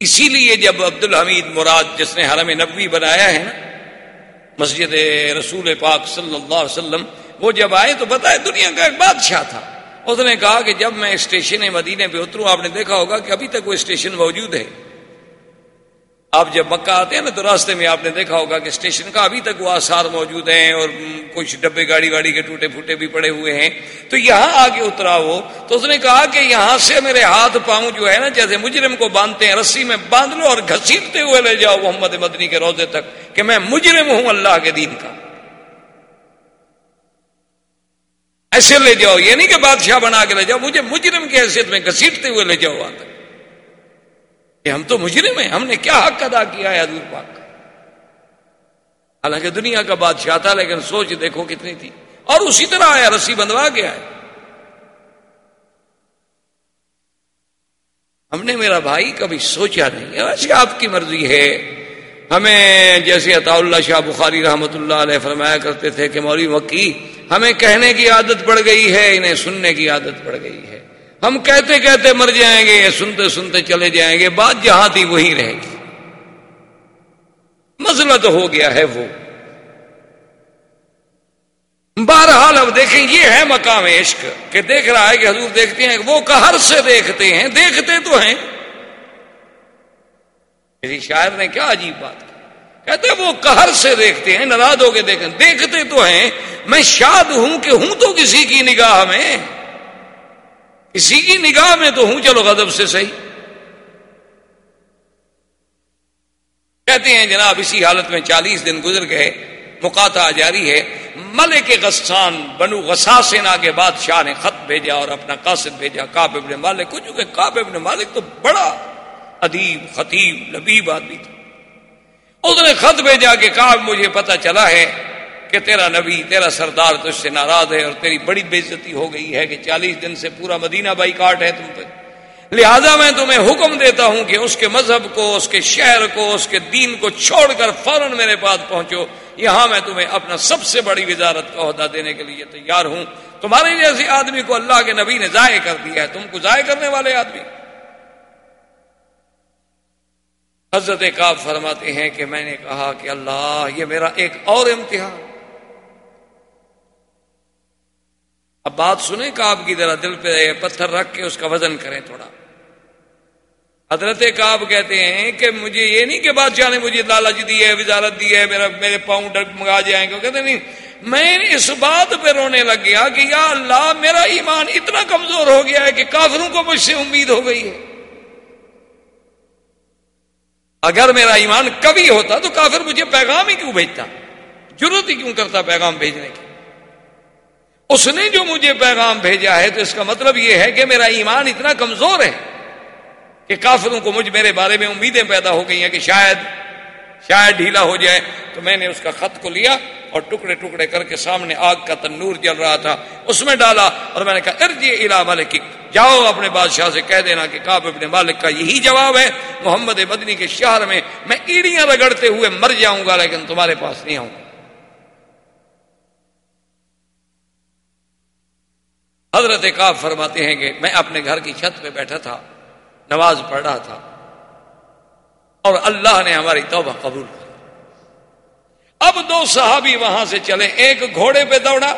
اسی لیے جب عبد الحمید مراد، جس نے حرم نبوی بنایا ہے نا، مسجد رسول پاک صلی اللہ علیہ وسلم، وہ جب آئے تو بتائے، دنیا کا ایک بادشاہ تھا۔ اس نے کہا کہ جب میں اسٹیشن مدینے پہ اتروں، آپ نے دیکھا ہوگا کہ ابھی تک وہ اسٹیشن موجود ہے۔ آپ جب مکہ آتے ہیں نا تو راستے میں آپ نے دیکھا ہوگا کہ اسٹیشن کا ابھی تک وہ آثار موجود ہیں اور کچھ ڈبے گاڑی واڑی کے ٹوٹے پھوٹے بھی پڑے ہوئے ہیں۔ تو یہاں آگے اترا وہ تو اس نے کہا کہ یہاں سے میرے ہاتھ پاؤں جو ہے نا جیسے مجرم کو باندھتے ہیں، رسی میں باندھ لو اور گھسیٹتے ہوئے لے جاؤ محمد مدنی کے روزے تک کہ میں مجرم ہوں اللہ کے دین کا۔ ایسے لے جاؤ، یہ نہیں کہ بادشاہ بنا کے لے جاؤ، مجھے مجرم کی حیثیت میں گھسیٹتے ہوئے لے جاؤ وہاں تک کہ ہم تو مجرم ہیں، ہم نے کیا حق ادا کیا ہے حضور پاک؟ حالانکہ دنیا کا بادشاہ تھا، لیکن سوچ دیکھو کتنی تھی۔ اور اسی طرح آیا، رسی بندوا کے آیا ہم نے میرا بھائی کبھی سوچا نہیں ویسے آپ کی مرضی ہے۔ ہمیں جیسے عطا اللہ شاہ بخاری رحمت اللہ علیہ فرمایا کرتے تھے کہ مولوی مکی ہمیں کہنے کی عادت پڑ گئی ہے، انہیں سننے کی عادت پڑ گئی ہے۔ ہم کہتے کہتے مر جائیں گے، سنتے سنتے چلے جائیں گے، بات جہاں تھی وہی رہے گی۔ مسئلہ تو ہو گیا ہے وہ۔ بہرحال اب دیکھیں، یہ ہے مقام عشق کہ دیکھ رہا ہے کہ حضور دیکھتے ہیں، وہ کہر سے دیکھتے ہیں، دیکھتے تو ہیں۔ کسی شاعر نے کیا عجیب بات کی۔ کہتے وہ کہر سے دیکھتے ہیں، ناراض ہو کے دیکھیں دیکھتے تو ہیں۔ میں شاد ہوں کہ ہوں تو کسی کی نگاہ میں۔ کسی کی نگاہ میں تو ہوں، چلو غضب سے صحیح۔ کہتے ہیں جناب، اسی حالت میں چالیس دن گزر گئے مقاطع جاری ہے۔ ملک غسان، بنو غسا سینا کے بادشاہ نے خط بھیجا اور اپنا قاصد بھیجا۔ کاب ابن مالک کو چونکہ کاب ابن مالک تو بڑا ادیب، خطیب، لبیب آدمی تھا۔ اس نے خط بھیجا کہ کاب مجھے پتا چلا ہے کہ تیرا نبی، تیرا سردار تجھ سے ناراض ہے اور تیری بڑی بےزتی ہو گئی ہے کہ چالیس دن سے پورا مدینہ بائی کاٹ ہے تم پہ لہذا میں تمہیں حکم دیتا ہوں کہ اس کے مذہب کو، اس کے شہر کو، اس کے دین کو چھوڑ کر فوراً میرے پاس پہنچو۔ یہاں میں تمہیں اپنا سب سے بڑی وزارت کا عہدہ دینے کے لیے تیار ہوں۔ تمہارے جیسے آدمی کو اللہ کے نبی نے ضائع کر دیا ہے، تم کو ضائع کرنے والے آدمی۔ حضرت کاب فرماتے ہیں کہ میں نے کہا کہ اللہ، یہ میرا ایک اور امتحان۔ اب بات سنیں کاب کی طرح دل پہ پتھر رکھ کے اس کا وزن کریں تھوڑا۔ حضرت کاب کہتے ہیں کہ مجھے یہ نہیں کہ بادشاہ نے مجھے لالچ دی ہے، وزارت دی ہے، میرا میرے پاؤں ڈر منگا جائیں گے۔ کہتے نہیں، میں اس بات پہ رونے لگ گیا کہ یا اللہ، میرا ایمان اتنا کمزور ہو گیا ہے کہ کافروں کو مجھ سے امید ہو گئی ہے۔ اگر میرا ایمان کبھی ہوتا تو کافر مجھے پیغام ہی کیوں بھیجتا؟ ضرورت ہی کیوں کرتا پیغام بھیجنے کی؟ اس نے جو مجھے پیغام بھیجا ہے تو اس کا مطلب یہ ہے کہ میرا ایمان اتنا کمزور ہے کہ کافروں کو مجھ میرے بارے میں امیدیں پیدا ہو گئی ہیں کہ شاید شاید ڈھیلا ہو جائے۔ تو میں نے اس کا خط کو لیا اور ٹکڑے ٹکڑے کر کے سامنے آگ کا تنور جل رہا تھا۔ اس میں ڈالا اور میں نے کہا ارجی الا ملک جاؤ اپنے بادشاہ سے کہہ دینا کہ کاب ابن مالک کا یہی جواب ہے۔ محمد بدنی کے شہر میں میں ایڑیاں رگڑتے ہوئے مر جاؤں گا، لیکن تمہارے پاس نہیں آؤں۔ گا حضرت کاب فرماتے ہیں کہ میں اپنے گھر کی چھت پہ بیٹھا تھا، نماز پڑھ رہا تھا، اور اللہ نے ہماری توبہ قبول کی۔ اب دو صحابی وہاں سے چلے، ایک گھوڑے پہ دوڑا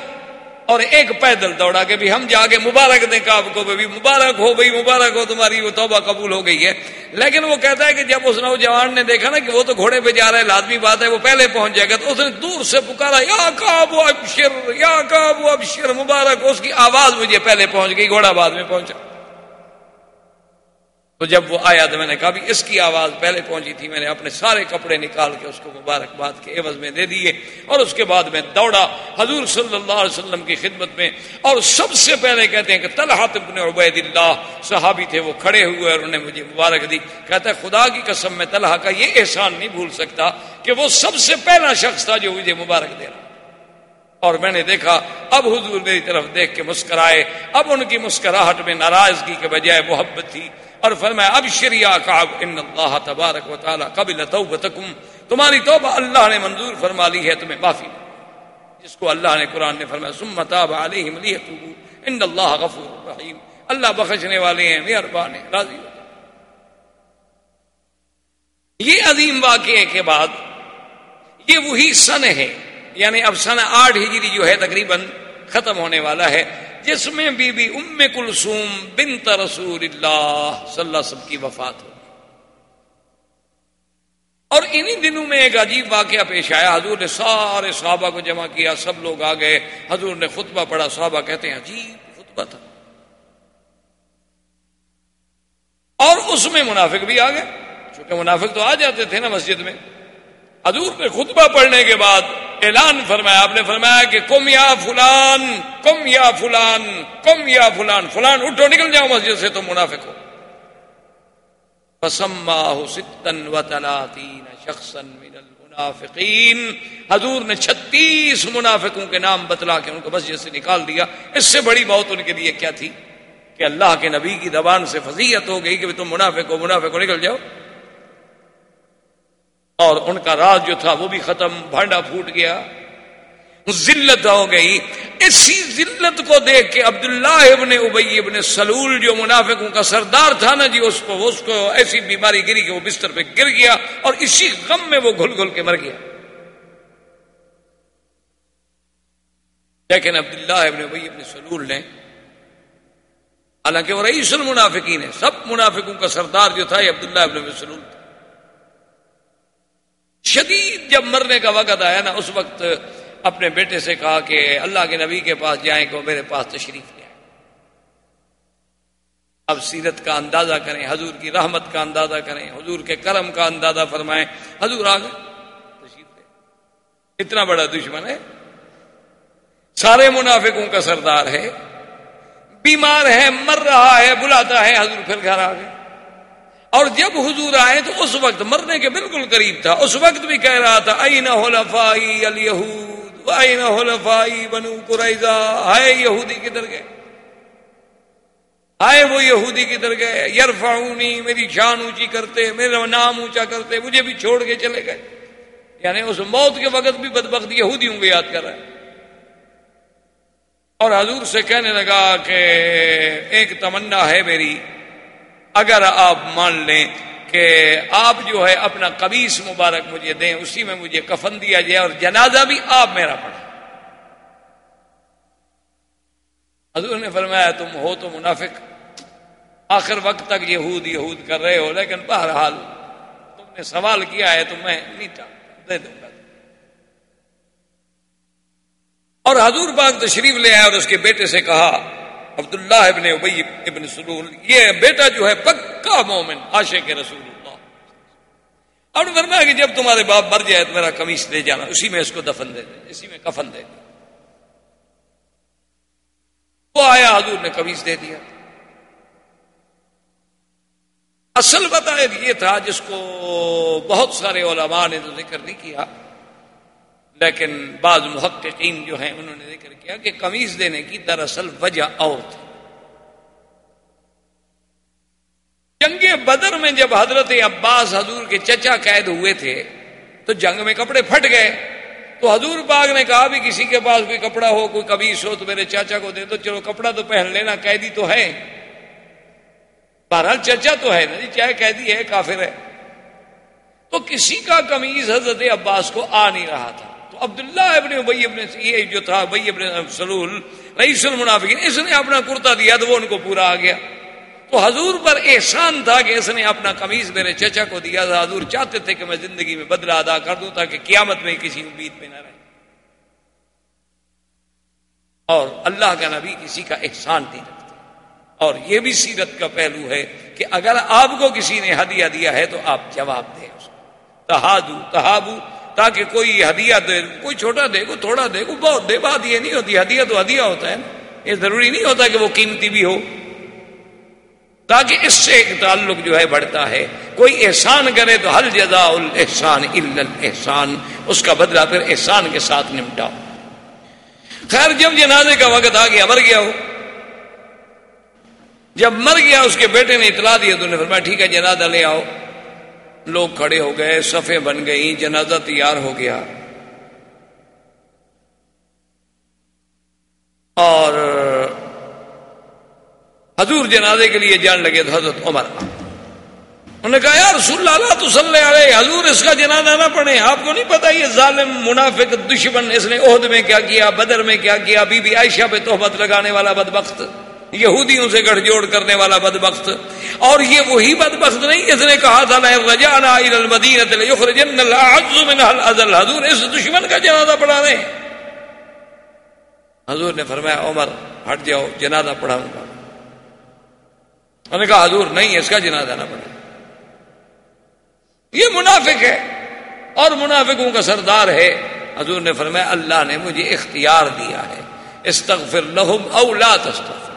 اور ایک پیدل دوڑا کہ بھی ہم جا کے مبارک دیں کاب کو، بھی مبارک ہو، بھائی مبارک ہو، تمہاری وہ توبہ قبول ہو گئی ہے۔ لیکن وہ کہتا ہے کہ جب اس نوجوان نے دیکھا نا کہ وہ تو گھوڑے پہ جا رہا ہے، لازمی بات ہے، وہ پہلے پہنچ جائے گا، تو اس نے دور سے پکارا، یا کاب ابشر، یا کاب ابشر، مبارک، اس کی آواز مجھے پہلے پہنچ گئی، گھوڑا بعد میں پہنچا۔ تو جب وہ آیا تو میں نے کہا بھی اس کی آواز پہلے پہنچی تھی، میں نے اپنے سارے کپڑے نکال کے اس کو مبارکباد کے عوض میں دے دیے اور اس کے بعد میں دوڑا۔ حضور صلی اللہ علیہ وسلم کی خدمت میں۔ اور سب سے پہلے کہتے ہیں کہ طلحت ابن عبید اللہ صحابی تھے، وہ کھڑے ہوئے اور انہیں مجھے مبارک دی۔ کہتا ہے، خدا کی قسم میں طلحہ کا یہ احسان نہیں بھول سکتا کہ وہ سب سے پہلا شخص تھا جو مجھے مبارک دے رہا۔ اور میں نے دیکھا، اب حضور میری طرف دیکھ کے مسکرائے۔ اب ان کی مسکراہٹ میں ناراضگی کے بجائے محبت تھی۔ اور فرمایا، اب شریا کاب ان اللہ تبارک و تعالیٰ قبل توبتکم۔ تمہاری توبہ اللہ نے منظور فرما لی ہے، تمہیں معافی جس کو اللہ نے قرآن نے فرمایا، ثم تاب علیہم لیتوبوا ان اللہ غفور رحیم۔ اللہ بخشنے والے ہیں، مہربان ہیں، راضی ہو۔ یہ عظیم واقعے کے بعد، یہ وہی سن ہے یعنی اب سن آٹھ ہجری جو ہے تقریباً ختم ہونے والا ہے، جس میں بی بی ام کلثوم بنت رسول اللہ صلی اللہ علیہ وسلم کی وفات ہو اور انہی دنوں میں ایک عجیب واقعہ پیش آیا۔ حضور نے سارے صحابہ کو جمع کیا، سب لوگ آ گئے۔ حضور نے خطبہ پڑھا، صحابہ کہتے ہیں عجیب خطبہ تھا۔ اور اس میں منافق بھی آ گئے۔ چونکہ منافق تو آ جاتے تھے نا مسجد میں۔ حضور نے خطبہ پڑھنے کے بعد اعلان فرمایا، آپ نے فرمایا کہ کم یا فلان، کم یا فلان، کم یا فلان فلان اٹھو، نکل جاؤ مسجد سے تو منافق ہو۔ پسما ستن و تلاتین شخصن من المنافقین حضور نے چھتیس منافقوں کے نام بتلا کے ان کو مسجد سے نکال دیا۔ اس سے بڑی بہت ان کے لیے کیا تھی؟ کہ اللہ کے نبی کی زبان سے فضیت ہو گئی کہ تم منافق ہو منافق ہو، نکل جاؤ۔ اور ان کا راز جو تھا وہ بھی ختم، بھانڈا پھوٹ گیا۔ ذلت ہو گئی۔ اسی ذلت کو دیکھ کے عبداللہ ابن ابئی ابن سلول جو منافقوں کا سردار تھا نا جی اس کو اس کو ایسی بیماری گری کہ وہ بستر پہ گر گیا اور اسی غم میں وہ گھل گھل کے مر گیا۔ لیکن عبداللہ ابن ابئی ابن سلول نے، حالانکہ وہ رئیس المنافقین ہے سب منافقوں کا سردار جو تھا یہ عبداللہ ابن ابن سلول تھا۔ شدید جب مرنے کا وقت آیا نا، اس وقت اپنے بیٹے سے کہا کہ اللہ کے نبی کے پاس جائیں کہ وہ میرے پاس تشریف لے اب سیرت کا اندازہ کریں، حضور کی رحمت کا اندازہ کریں، حضور کے کرم کا اندازہ فرمائیں۔ حضور آ گئے تشریف لے اتنا بڑا دشمن ہے۔ سارے منافقوں کا سردار ہے۔ بیمار ہے، مر رہا ہے، بلاتا ہے، حضور پھر گھر آ گئے اور جب حضور آئے تو اس وقت مرنے کے بالکل قریب تھا۔ اس وقت بھی کہہ رہا تھا این حلفائی الیہود بنو قریضہ ہائے یہودی کدھر گئے؟ آئے وہ یہودی کدھر گئے؟ یرفعونی، میری شان اونچی کرتے، میرا نام اونچا کرتے، مجھے بھی چھوڑ کے چلے گئے۔ یعنی اس موت کے وقت بھی بدبخت یہودی ہوں یاد کر رہے ہیں اور حضور سے کہنے لگا کہ ایک تمنا ہے میری۔ اگر آپ مان لیں کہ آپ جو ہے اپنا قبیس مبارک مجھے دیں، اسی میں مجھے کفن دیا جائے اور جنازہ بھی آپ میرا پڑھیں۔ حضور نے فرمایا، تم ہو تو منافق۔ آخر وقت تک یہود یہود کر رہے ہو، لیکن بہرحال تم نے سوال کیا ہے تو میں نہیں دے دوں گا۔ اور حضور باغ تشریف لے آئے اور اس کے بیٹے سے کہا عبداللہ ابن ابئی ابن سلول، یہ بیٹا جو ہے پکا مومن آشے کے رسول اللہ۔ اور فرمایا کہ جب تمہارے باپ مر جائے تو میرا کمیس دے جانا، اسی میں اس کو دفن دے دے، اسی میں کفن دے دے۔ وہ آیا، حضور نے کمیس دے دیا۔ اصل بتایا یہ تھا جس کو بہت سارے علماء نے تو ذکر نہیں کیا۔ لیکن بعض محققین جو ہیں انہوں نے ذکر کیا کہ قمیض دینے کی دراصل وجہ اور تھی۔ جنگ بدر میں جب حضرت عباس حضور کے چچا قید ہوئے تھے، تو جنگ میں کپڑے پھٹ گئے۔ تو حضور باغ نے کہا بھی کسی کے پاس کوئی کپڑا ہو، کوئی کبیس ہو تو میرے چاچا کو دے دو۔ چلو کپڑا تو پہن لینا، قیدی تو ہے بہرحال چچا تو ہے نا جی چاہے قیدی ہے، کافر ہے۔ تو کسی کا کمیز حضرت عباس کو آ نہیں رہا تھا۔ تو عبداللہ ابن ابئی ابن یہ جو تھا ابئی ابن سلول، رئیس المنافقین، اس نے اپنا کرتا دیا تو وہ ان کو پورا آ گیا۔ تو حضور پر احسان تھا کہ اس نے اپنا قمیض میرے چچا کو دیا۔ تھا حضور چاہتے تھے کہ میں زندگی میں بدلہ ادا کر دوں تاکہ قیامت میں کسی امید پہ نہ رہے۔ اور اللہ کا نبی کسی کا احسان نہیں رکھتے اور یہ بھی سیرت کا پہلو ہے کہ اگر آپ کو کسی نے ہدیہ دیا ہے تو آپ جواب دیں اس کو۔ تہادو، تہابو تاکہ کوئی ہدیہ دے، کوئی چھوٹا دے کو تھوڑا دے کو بہت دے بات یہ نہیں ہوتی، ہدیہ تو ہدیہ ہوتا ہے یہ ضروری نہیں ہوتا کہ وہ قیمتی بھی ہو۔ تاکہ اس سے ایک تعلق جو ہے بڑھتا ہے۔ کوئی احسان کرے تو حل جزا الحسان احسان اس کا بدلہ پھر احسان کے ساتھ نمٹاؤ خیر، جب جنازے کا وقت آ گیا مر گیا ہو، جب مر گیا، اس کے بیٹے نے اطلاع دیا تو نے فرمایا، ٹھیک ہے، جنازہ لے آؤ۔ لوگ کھڑے ہو گئے، صفے بن گئی جنازہ تیار ہو گیا۔ اور حضور جنازے کے لیے جان لگے تو حضرت عمر۔ انہوں نے کہا یار رسول اللہ تو صلی علیہ۔ حضور، اس کا جنازہ نہ پڑے آپ کو نہیں پتا یہ ظالم، منافق، دشمن، اس نے عہد میں کیا کیا، بدر میں کیا کیا، بی بی عائشہ پہ تحبت لگانے والا بدبخت۔ یہودیوں سے گڑھ جوڑ کرنے والا بدبخت۔ اور یہ وہی بدبخت نہیں، اس نے کہا تھا حضور، اس دشمن کا جنازہ پڑھا رہے حضور نے فرمایا، عمر، ہٹ جاؤ، جنازہ پڑھاؤں گا۔ انہوں نے کہا، حضور، نہیں، اس کا جنازہ نہ پڑھے یہ منافق ہے، اور منافقوں کا سردار ہے۔ حضور نے فرمایا، اللہ نے مجھے اختیار دیا ہے۔ استغفر لہم او لا تستغفر۔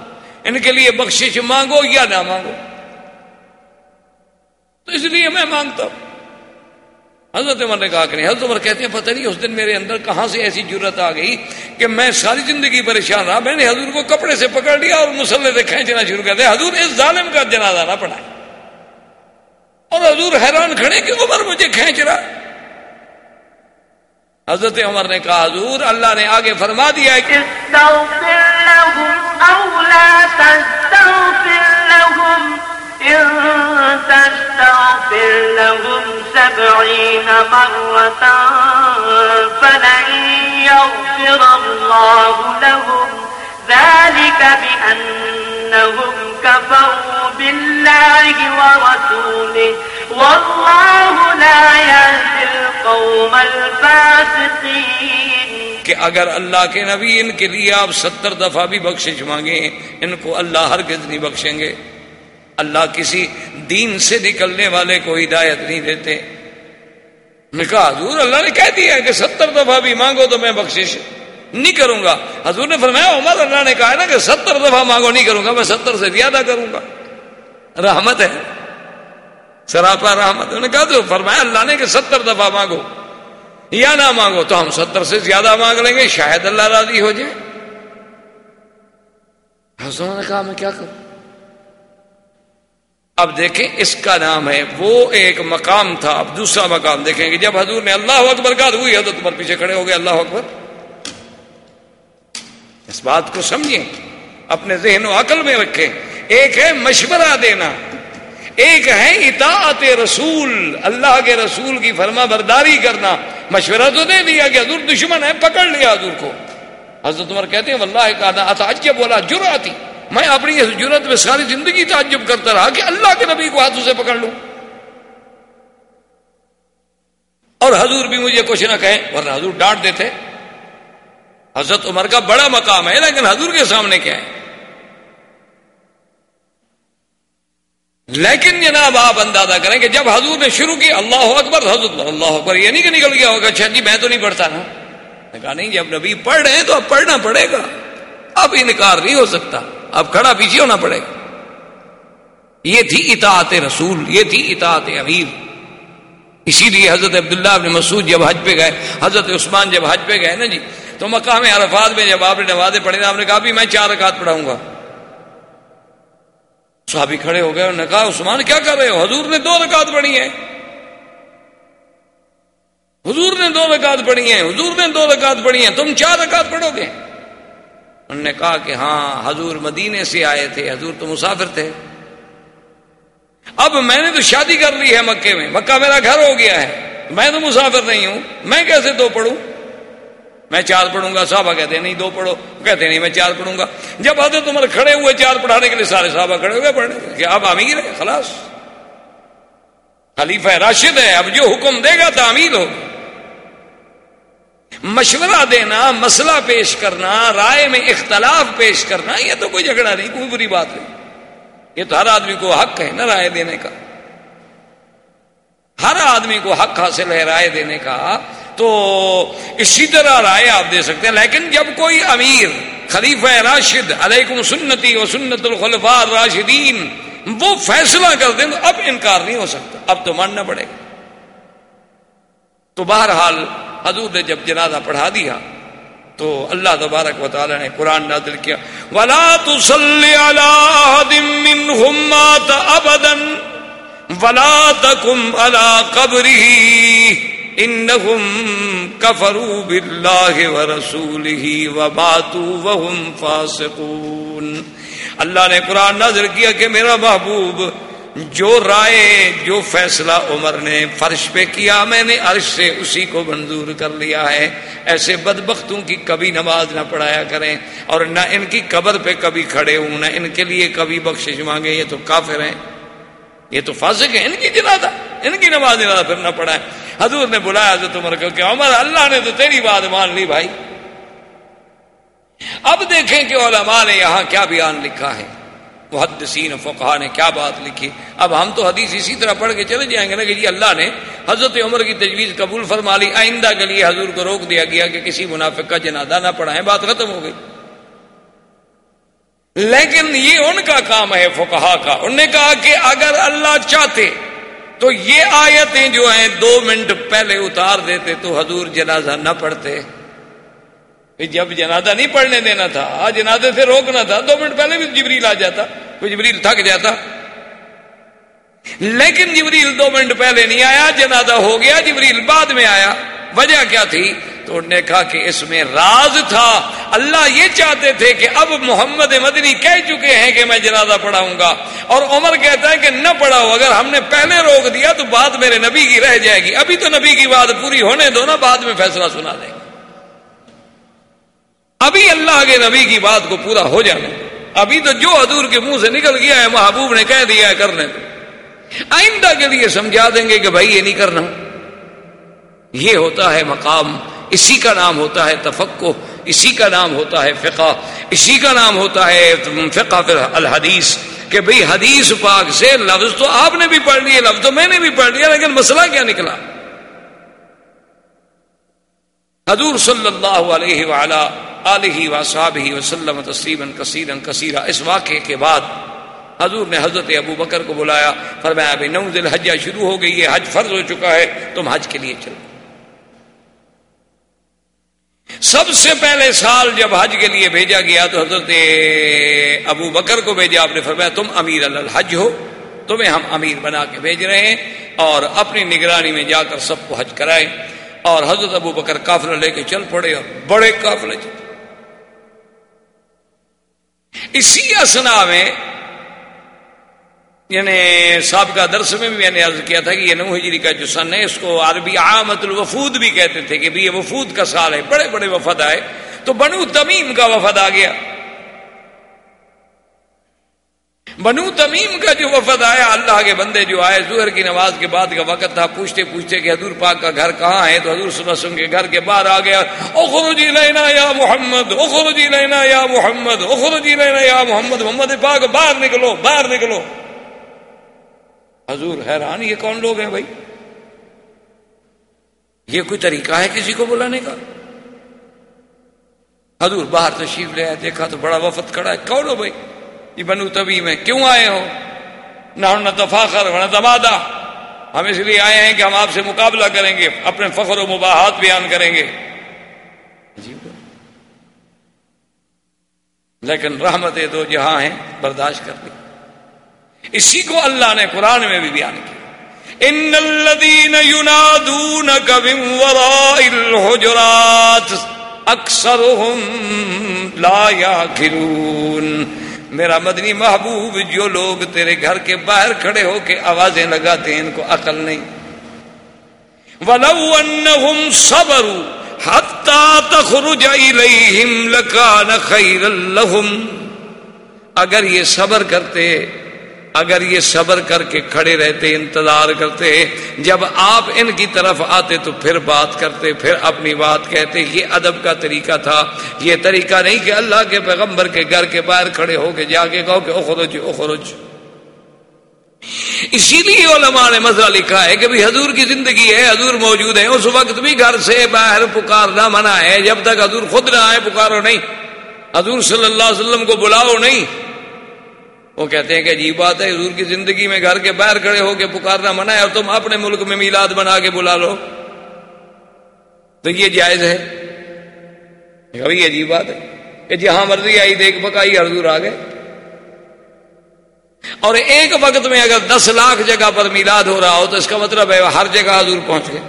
ان کے لیے بخشش مانگو یا نہ مانگو؟ تو اس لیے میں مانگتا ہوں۔ حضرت عمر نے کہا کہ نہیں، حضرت عمر کہتے ہیں، پتہ نہیں اس دن میرے اندر کہاں سے ایسی جرت آ گئی کہ میں ساری زندگی پریشان رہا۔ میں نے حضور کو کپڑے سے پکڑ لیا اور مسلح سے کھینچنا شروع کر دیا۔ حضور اس ظالم کا جنازہ نہ پڑا اور حضور حیران کھڑے کہ عمر مجھے کھینچ رہا۔ حضرت عمر نے کہا، حضور، اللہ نے آگے فرما دیا کہ أو لا تستغفر لهم إن تستغفر لهم سبعين مرة فلن يغفر الله لهم ذلك بأنهم كفروا بالله ورسوله والله لا يهدي القوم الفاسقين کہ اگر اللہ کے نبی ان کے لیے آپ ستر دفعہ بھی بخشش مانگیں، ان کو اللہ ہرگز نہیں بخشیں گے۔ اللہ کسی دین سے نکلنے والے کو ہدایت نہیں دیتے۔ میں کہا، حضور اللہ نے کہہ دیا کہ ستر دفعہ بھی مانگو تو میں بخشش نہیں کروں گا۔ حضور نے فرمایا، عمر اللہ نے کہا نا کہ ستر دفعہ مانگو نہیں کروں گا، میں ستر سے زیادہ کروں گا۔ رحمت ہے۔ سراپا رحمت۔ انہوں نے کہا تو فرمایا، اللہ نے کہ ستر دفعہ مانگو۔ یا نہ مانگو تو ہم ستر سے زیادہ مانگ لیں گے، شاید اللہ راضی ہو جائے۔ حضور نے کہا، میں کیا کروں؟ اب دیکھیں، اس کا نام ہے، وہ ایک مقام تھا۔ اب دوسرا مقام دیکھیں گے۔ جب حضور نے اللہ اکبر کا ہوئی حضرت عمر پیچھے کھڑے ہو گئے، اللہ اکبر۔ اس بات کو سمجھیں، اپنے ذہن و عقل میں رکھیں۔ ایک ہے مشورہ دینا، ایک ہے اطاعت رسول، اللہ کے رسول کی فرما برداری کرنا۔ مشورہ تو دے دیا کہ حضور دشمن ہے، پکڑ لیا حضور کو۔ حضرت عمر کہتے ہیں، واللہ کہا تعجب بولا جراتی میں اپنی اس جرت میں ساری زندگی تعجب کرتا رہا کہ اللہ کے نبی کو ہاتھوں سے پکڑ لوں۔ اور حضور بھی مجھے کچھ نہ کہیں، ورنہ حضور ڈانٹ دیتے۔ حضرت عمر کا بڑا مقام ہے، لیکن حضور کے سامنے کیا ہے؟ لیکن جناب آپ اندازہ کریں کہ جب حضور نے شروع کی اللہ اکبر حضرت اللہ اکبر، یہ نہیں کہ نکل گیا ہوگا اچھا جی میں تو نہیں پڑھتا نا۔ کہا نہیں جی، جب نبی پڑھ رہے ہیں تو اب پڑھنا پڑے گا۔ اب انکار نہیں ہو سکتا۔ اب کھڑا پیچھے ہونا پڑے گا۔ یہ تھی اطاعت رسول، یہ تھی اطاعت امیر اسی لیے حضرت عبداللہ ابن مسعود جب حج پہ گئے، حضرت عثمان جب حج پہ گئے نا جی تو مقام عرفات میں جب آپ نے نمازیں پڑھی نا، آپ نے کہا بھی میں چار رکعت پڑھاؤں گا۔ صحابی کھڑے ہو گئے انہوں نے کہا، عثمان کیا کر رہے ہو؟ حضور نے دو رکعت پڑھی ہیں۔ حضور نے دو رکعت پڑھی ہیں، حضور نے دو رکعت پڑھی ہیں، تم چار رکعت پڑھو گے۔ انہوں نے کہا کہ ہاں حضور مدینے سے آئے تھے، حضور تو مسافر تھے۔ اب میں نے تو شادی کر لی ہے مکے میں، مکہ میرا گھر ہو گیا ہے، میں تو مسافر نہیں ہوں، میں کیسے دو پڑھوں؟ میں چار پڑھوں گا، صحابہ کہتے ہیں، نہیں، دو پڑھو۔ کہتے نہیں، میں چار پڑھوں گا۔ جب حضرت عمر کھڑے ہوئے چار پڑھانے کے لیے سارے صحابہ کھڑے ہوئے، پڑھنے کہ اب امیر ہے، خلاص۔ خلیفہ راشد ہے، اب جو حکم دے گا تو امیر ہو۔ مشورہ دینا، مسئلہ پیش کرنا، رائے میں اختلاف پیش کرنا، یہ تو کوئی جھگڑا نہیں، کوئی بری بات نہیں۔ یہ تو ہر آدمی کو حق ہے نا رائے دینے کا۔ ہر آدمی کو حق حاصل ہے رائے دینے کا۔ تو اسی طرح رائے آپ دے سکتے ہیں، لیکن جب کوئی امیر خلیفہ راشد علیکم سنتی و سنت الخلفاء راشدین وہ فیصلہ کر دیں تو اب انکار نہیں ہو سکتا، اب تو ماننا پڑے گا۔ تو بہرحال حضور نے جب جنازہ پڑھا دیا، تو اللہ تبارک و تعالی نے قرآن نازل کیا، ولا ابدا ولا تقم على قبره انہم کفروا باللہ ورسولہ وماتوا وهم فاسقون. اللہ نے قرآن نظر کیا کہ میرا محبوب جو رائے، جو فیصلہ عمر نے فرش پہ کیا، میں نے عرش سے اسی کو منظور کر لیا ہے۔ ایسے بدبختوں کی کبھی نماز نہ پڑھایا کریں اور نہ ان کی قبر پہ کبھی کھڑے ہوں، نہ ان کے لیے کبھی بخشش مانگے یہ تو کافر ہیں۔ یہ تو فاسق ہے ان کی جنازہ ان کی نماز جنازہ پھر نہ پڑھائے حضور نے بلایا حضرت عمر کو کہ عمر، اللہ نے تو تیری بات مان لی بھائی۔ اب دیکھیں کہ علماء نے یہاں کیا بیان لکھا ہے۔ محدثین فقہ نے کیا بات لکھی۔ اب ہم تو حدیث اسی طرح پڑھ کے چلے جائیں گے نا کہ جی اللہ نے حضرت عمر کی تجویز قبول فرما لی، آئندہ کے لیے حضور کو روک دیا گیا کہ کسی منافق کا جنازہ نہ پڑھائیں، بات ختم ہو گئی۔ لیکن یہ ان کا کام ہے فقہا کا۔ انہوں نے کہا کہ اگر اللہ چاہتے تو یہ آیتیں جو ہیں دو منٹ پہلے اتار دیتے تو حضور جنازہ نہ پڑھتے۔ جب جنازہ نہیں پڑھنے دینا تھا جنازے سے روکنا تھا، دو منٹ پہلے بھی جبریل آ جاتا، کوئی جبریل تھک جاتا۔ لیکن جبریل دو منٹ پہلے نہیں آیا، جنازہ ہو گیا، جبریل بعد میں آیا۔ وجہ کیا تھی؟ تو انہوں نے کہا کہ اس میں راز تھا۔ اللہ یہ چاہتے تھے کہ اب محمد مدنی کہہ چکے ہیں کہ میں جنازہ پڑھاؤں گا۔ اور عمر کہتا ہے کہ نہ پڑھاؤ، اگر ہم نے پہلے روک دیا تو بات میرے نبی کی رہ جائے گی۔ ابھی تو نبی کی بات پوری ہونے دو نا، بعد میں فیصلہ سنا دیں۔ گے ابھی اللہ کے نبی کی بات کو پورا ہو جانے ابھی تو جو حضور کے منہ سے نکل گیا ہے، محبوب نے کہہ دیا ہے کرنے۔ آئندہ کے لیے سمجھا دیں گے کہ بھائی یہ نہیں کرنا۔ یہ ہوتا ہے مقام۔ اسی کا نام ہوتا ہے تفقو اسی کا نام ہوتا ہے فقہ، اسی کا نام ہوتا ہے فقہ الحدیث کہ بھئی حدیث پاک سے لفظ تو آپ نے بھی پڑھ لیے، لفظ تو میں نے بھی پڑھ لیا، لیکن مسئلہ کیا نکلا؟ حضور صلی اللہ علیہ وعلا علیہ وصحابہ وسلم تسلیما کثیرا کثیرا اس واقعے کے بعد حضور نے حضرت ابو بکر کو بلایا، فرمایا ابھی نو دل حجہ شروع ہو گئی ہے، حج فرض ہو چکا ہے، تم حج کے لیے چلو۔ سب سے پہلے سال جب حج کے لیے بھیجا گیا تو حضرت ابو بکر کو بھیجا، آپ نے فرمایا، تم امیر الحج ہو، تمہیں ہم امیر بنا کے بھیج رہے ہیں اور اپنی نگرانی میں جا کر سب کو حج کرائے اور حضرت ابو بکر قافلہ لے کے چل پڑے اور بڑے قافلے چل اسی اسنا میں یعنی سابقہ درس میں بھی میں نے عرض کیا تھا کہ یہ نو ہجری کا جو سن ہے، اس کو عربی عامت الوفود بھی کہتے تھے کہ یہ وفود کا سال ہے، بڑے بڑے وفد آئے۔ تو بنو تمیم کا وفد آ گیا۔ بنو تمیم کا جو وفد آیا، اللہ کے بندے جو آئے، ظہر کی نماز کے بعد کا وقت تھا، پوچھتے پوچھتے کہ حضور پاک کا گھر کہاں ہے؟ تو حضور صلی اللہ علیہ وسلم کے گھر کے باہر آ گیا۔ اخرجی لینا یا محمد اخرجی لینا یا محمد اخرجی لینا یا محمد محمد پاک باہر نکلو باہر نکلو۔ حضور حیران یہ کون لوگ ہیں بھائی؟ یہ کوئی طریقہ ہے کسی کو بلانے کا؟ حضور باہر تشریف لے آئے، دیکھا تو بڑا وفد کھڑا ہے۔ کون ہو بھائی؟ یہ بنو تبھی میں کیوں آئے ہو؟ نہ نہ تفاخر، نہ تبادہ ہم اس لیے آئے ہیں کہ ہم آپ سے مقابلہ کریں گے، اپنے فخر و مباحت بیان کریں گے۔ لیکن رحمت دو جہاں ہیں، برداشت کر لی۔ اسی کو اللہ نے قرآن میں بھی بیان کیا۔ ان الذين ينادونك من وراء الحجرات اکثرهم لا يعقلون میرا مدنی محبوب، جو لوگ تیرے گھر کے باہر کھڑے ہو کے آوازیں لگاتے ہیں، ان کو عقل نہیں۔ ولو انهم صبروا حتى تخرج اليهم لكان خيرا لهم۔ اگر یہ صبر کرتے اگر یہ صبر کر کے کھڑے رہتے، انتظار کرتے، جب آپ ان کی طرف آتے تو پھر بات کرتے، پھر اپنی بات کہتے، یہ ادب کا طریقہ تھا۔ یہ طریقہ نہیں کہ اللہ کے پیغمبر کے گھر کے باہر کھڑے ہو کے جا کے کہو کہ اخرج اخرج۔ اسی لیے علماء نے مسئلہ لکھا ہے کہ حضور کی زندگی ہے، حضور موجود ہے اس وقت بھی گھر سے باہر پکارنا منع ہے۔ جب تک حضور خود نہ آئے، پکارو نہیں۔ حضور صلی اللہ علیہ وسلم کو بلاؤ نہیں۔ وہ کہتے ہیں کہ عجیب بات ہے، حضور کی زندگی میں گھر کے باہر کھڑے ہو کے پکارنا منع ہے اور تم اپنے ملک میں میلاد بنا کے بلا لو۔ تو یہ جائز ہے۔ کبھی عجیب بات ہے کہ جہاں مرضی آئی، دیکھ پکائی حضور آ گئے اور ایک وقت میں اگر دس لاکھ جگہ پر میلاد ہو رہا ہو، تو اس کا مطلب ہے ہر جگہ حضور پہنچ گئے۔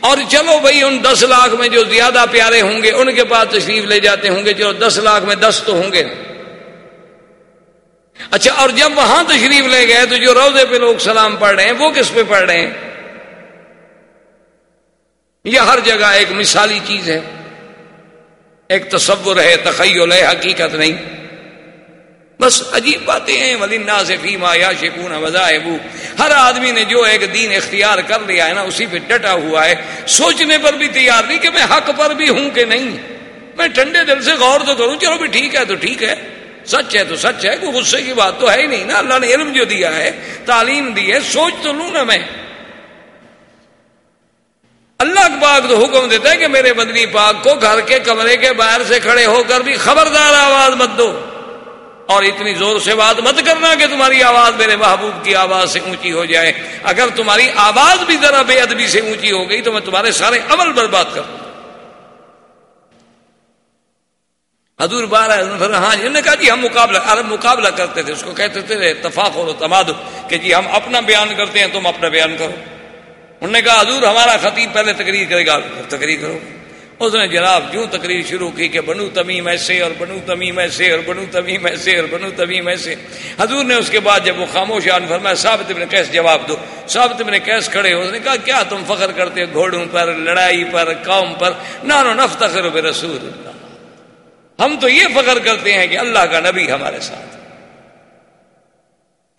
اور چلو بھائی، ان دس لاکھ میں جو زیادہ پیارے ہوں گے، ان کے پاس تشریف لے جاتے ہوں گے۔ چلو، دس لاکھ میں دس تو ہوں گے۔ اچھا اور جب وہاں تشریف لے گئے تو جو روزے پہ لوگ سلام پڑھ رہے ہیں، وہ کس پہ پڑھ رہے ہیں؟ یہ ہر جگہ ایک مثالی چیز ہے۔ ایک تصور ہے، تخیل ہے، حقیقت نہیں۔ بس عجیب باتیں ہیں۔ ولینا سے فیما یا شکون مذاہب ہر آدمی نے جو ایک دین اختیار کر لیا ہے نا، اسی پہ ڈٹا ہوا ہے۔ سوچنے پر بھی تیار نہیں کہ میں حق پر بھی ہوں کہ نہیں۔ میں ٹھنڈے دل سے غور تو کروں، چلو بھی ٹھیک ہے تو ٹھیک ہے۔ سچ ہے تو سچ ہے، کوئی غصے کی بات تو ہے ہی نہیں نا۔ اللہ نے علم جو دیا ہے، تعلیم دی ہے، سوچ تو لوں نا میں۔ اللہ پاک تو حکم دیتا ہے کہ میرے بدنی پاک کو گھر کے کمرے کے باہر سے کھڑے ہو کر بھی خبردار آواز مت دو۔ اور اتنی زور سے بات مت کرنا کہ تمہاری آواز میرے محبوب کی آواز سے اونچی ہو جائے۔ اگر تمہاری آواز بھی ذرا بے ادبی سے اونچی ہو گئی تو میں تمہارے سارے عمل برباد کروں حضور بارہ ہاں جی نے کہا جی ہم مقابلہ، عرب مقابلہ کرتے تھے، اس کو کہتے تھے اتفاق اور تماد کہ جی ہم اپنا بیان کرتے ہیں، تم اپنا بیان کرو۔ انہوں نے کہا، حضور، ہمارا خطیب پہلے تقریر کرے گا تقریر کرو۔ اس نے جناب جو تقریر شروع کی کہ بنو تمیم ایسے اور بنو تمیم ایسے اور بنو تمیم ایسے اور بنو تمیم ایسے۔ حضور نے اس کے بعد جب وہ خاموش آن فرمایا، ثابت ابن کیس جواب دو۔ ثابت ابن کیس کھڑے ہو اس نے کہا، کیا تم فخر کرتے گھوڑوں پر، لڑائی پر، قوم پر؟ نانو نفتخر برسول اللہ۔ ہم تو یہ فخر کرتے ہیں کہ اللہ کا نبی ہمارے ساتھ۔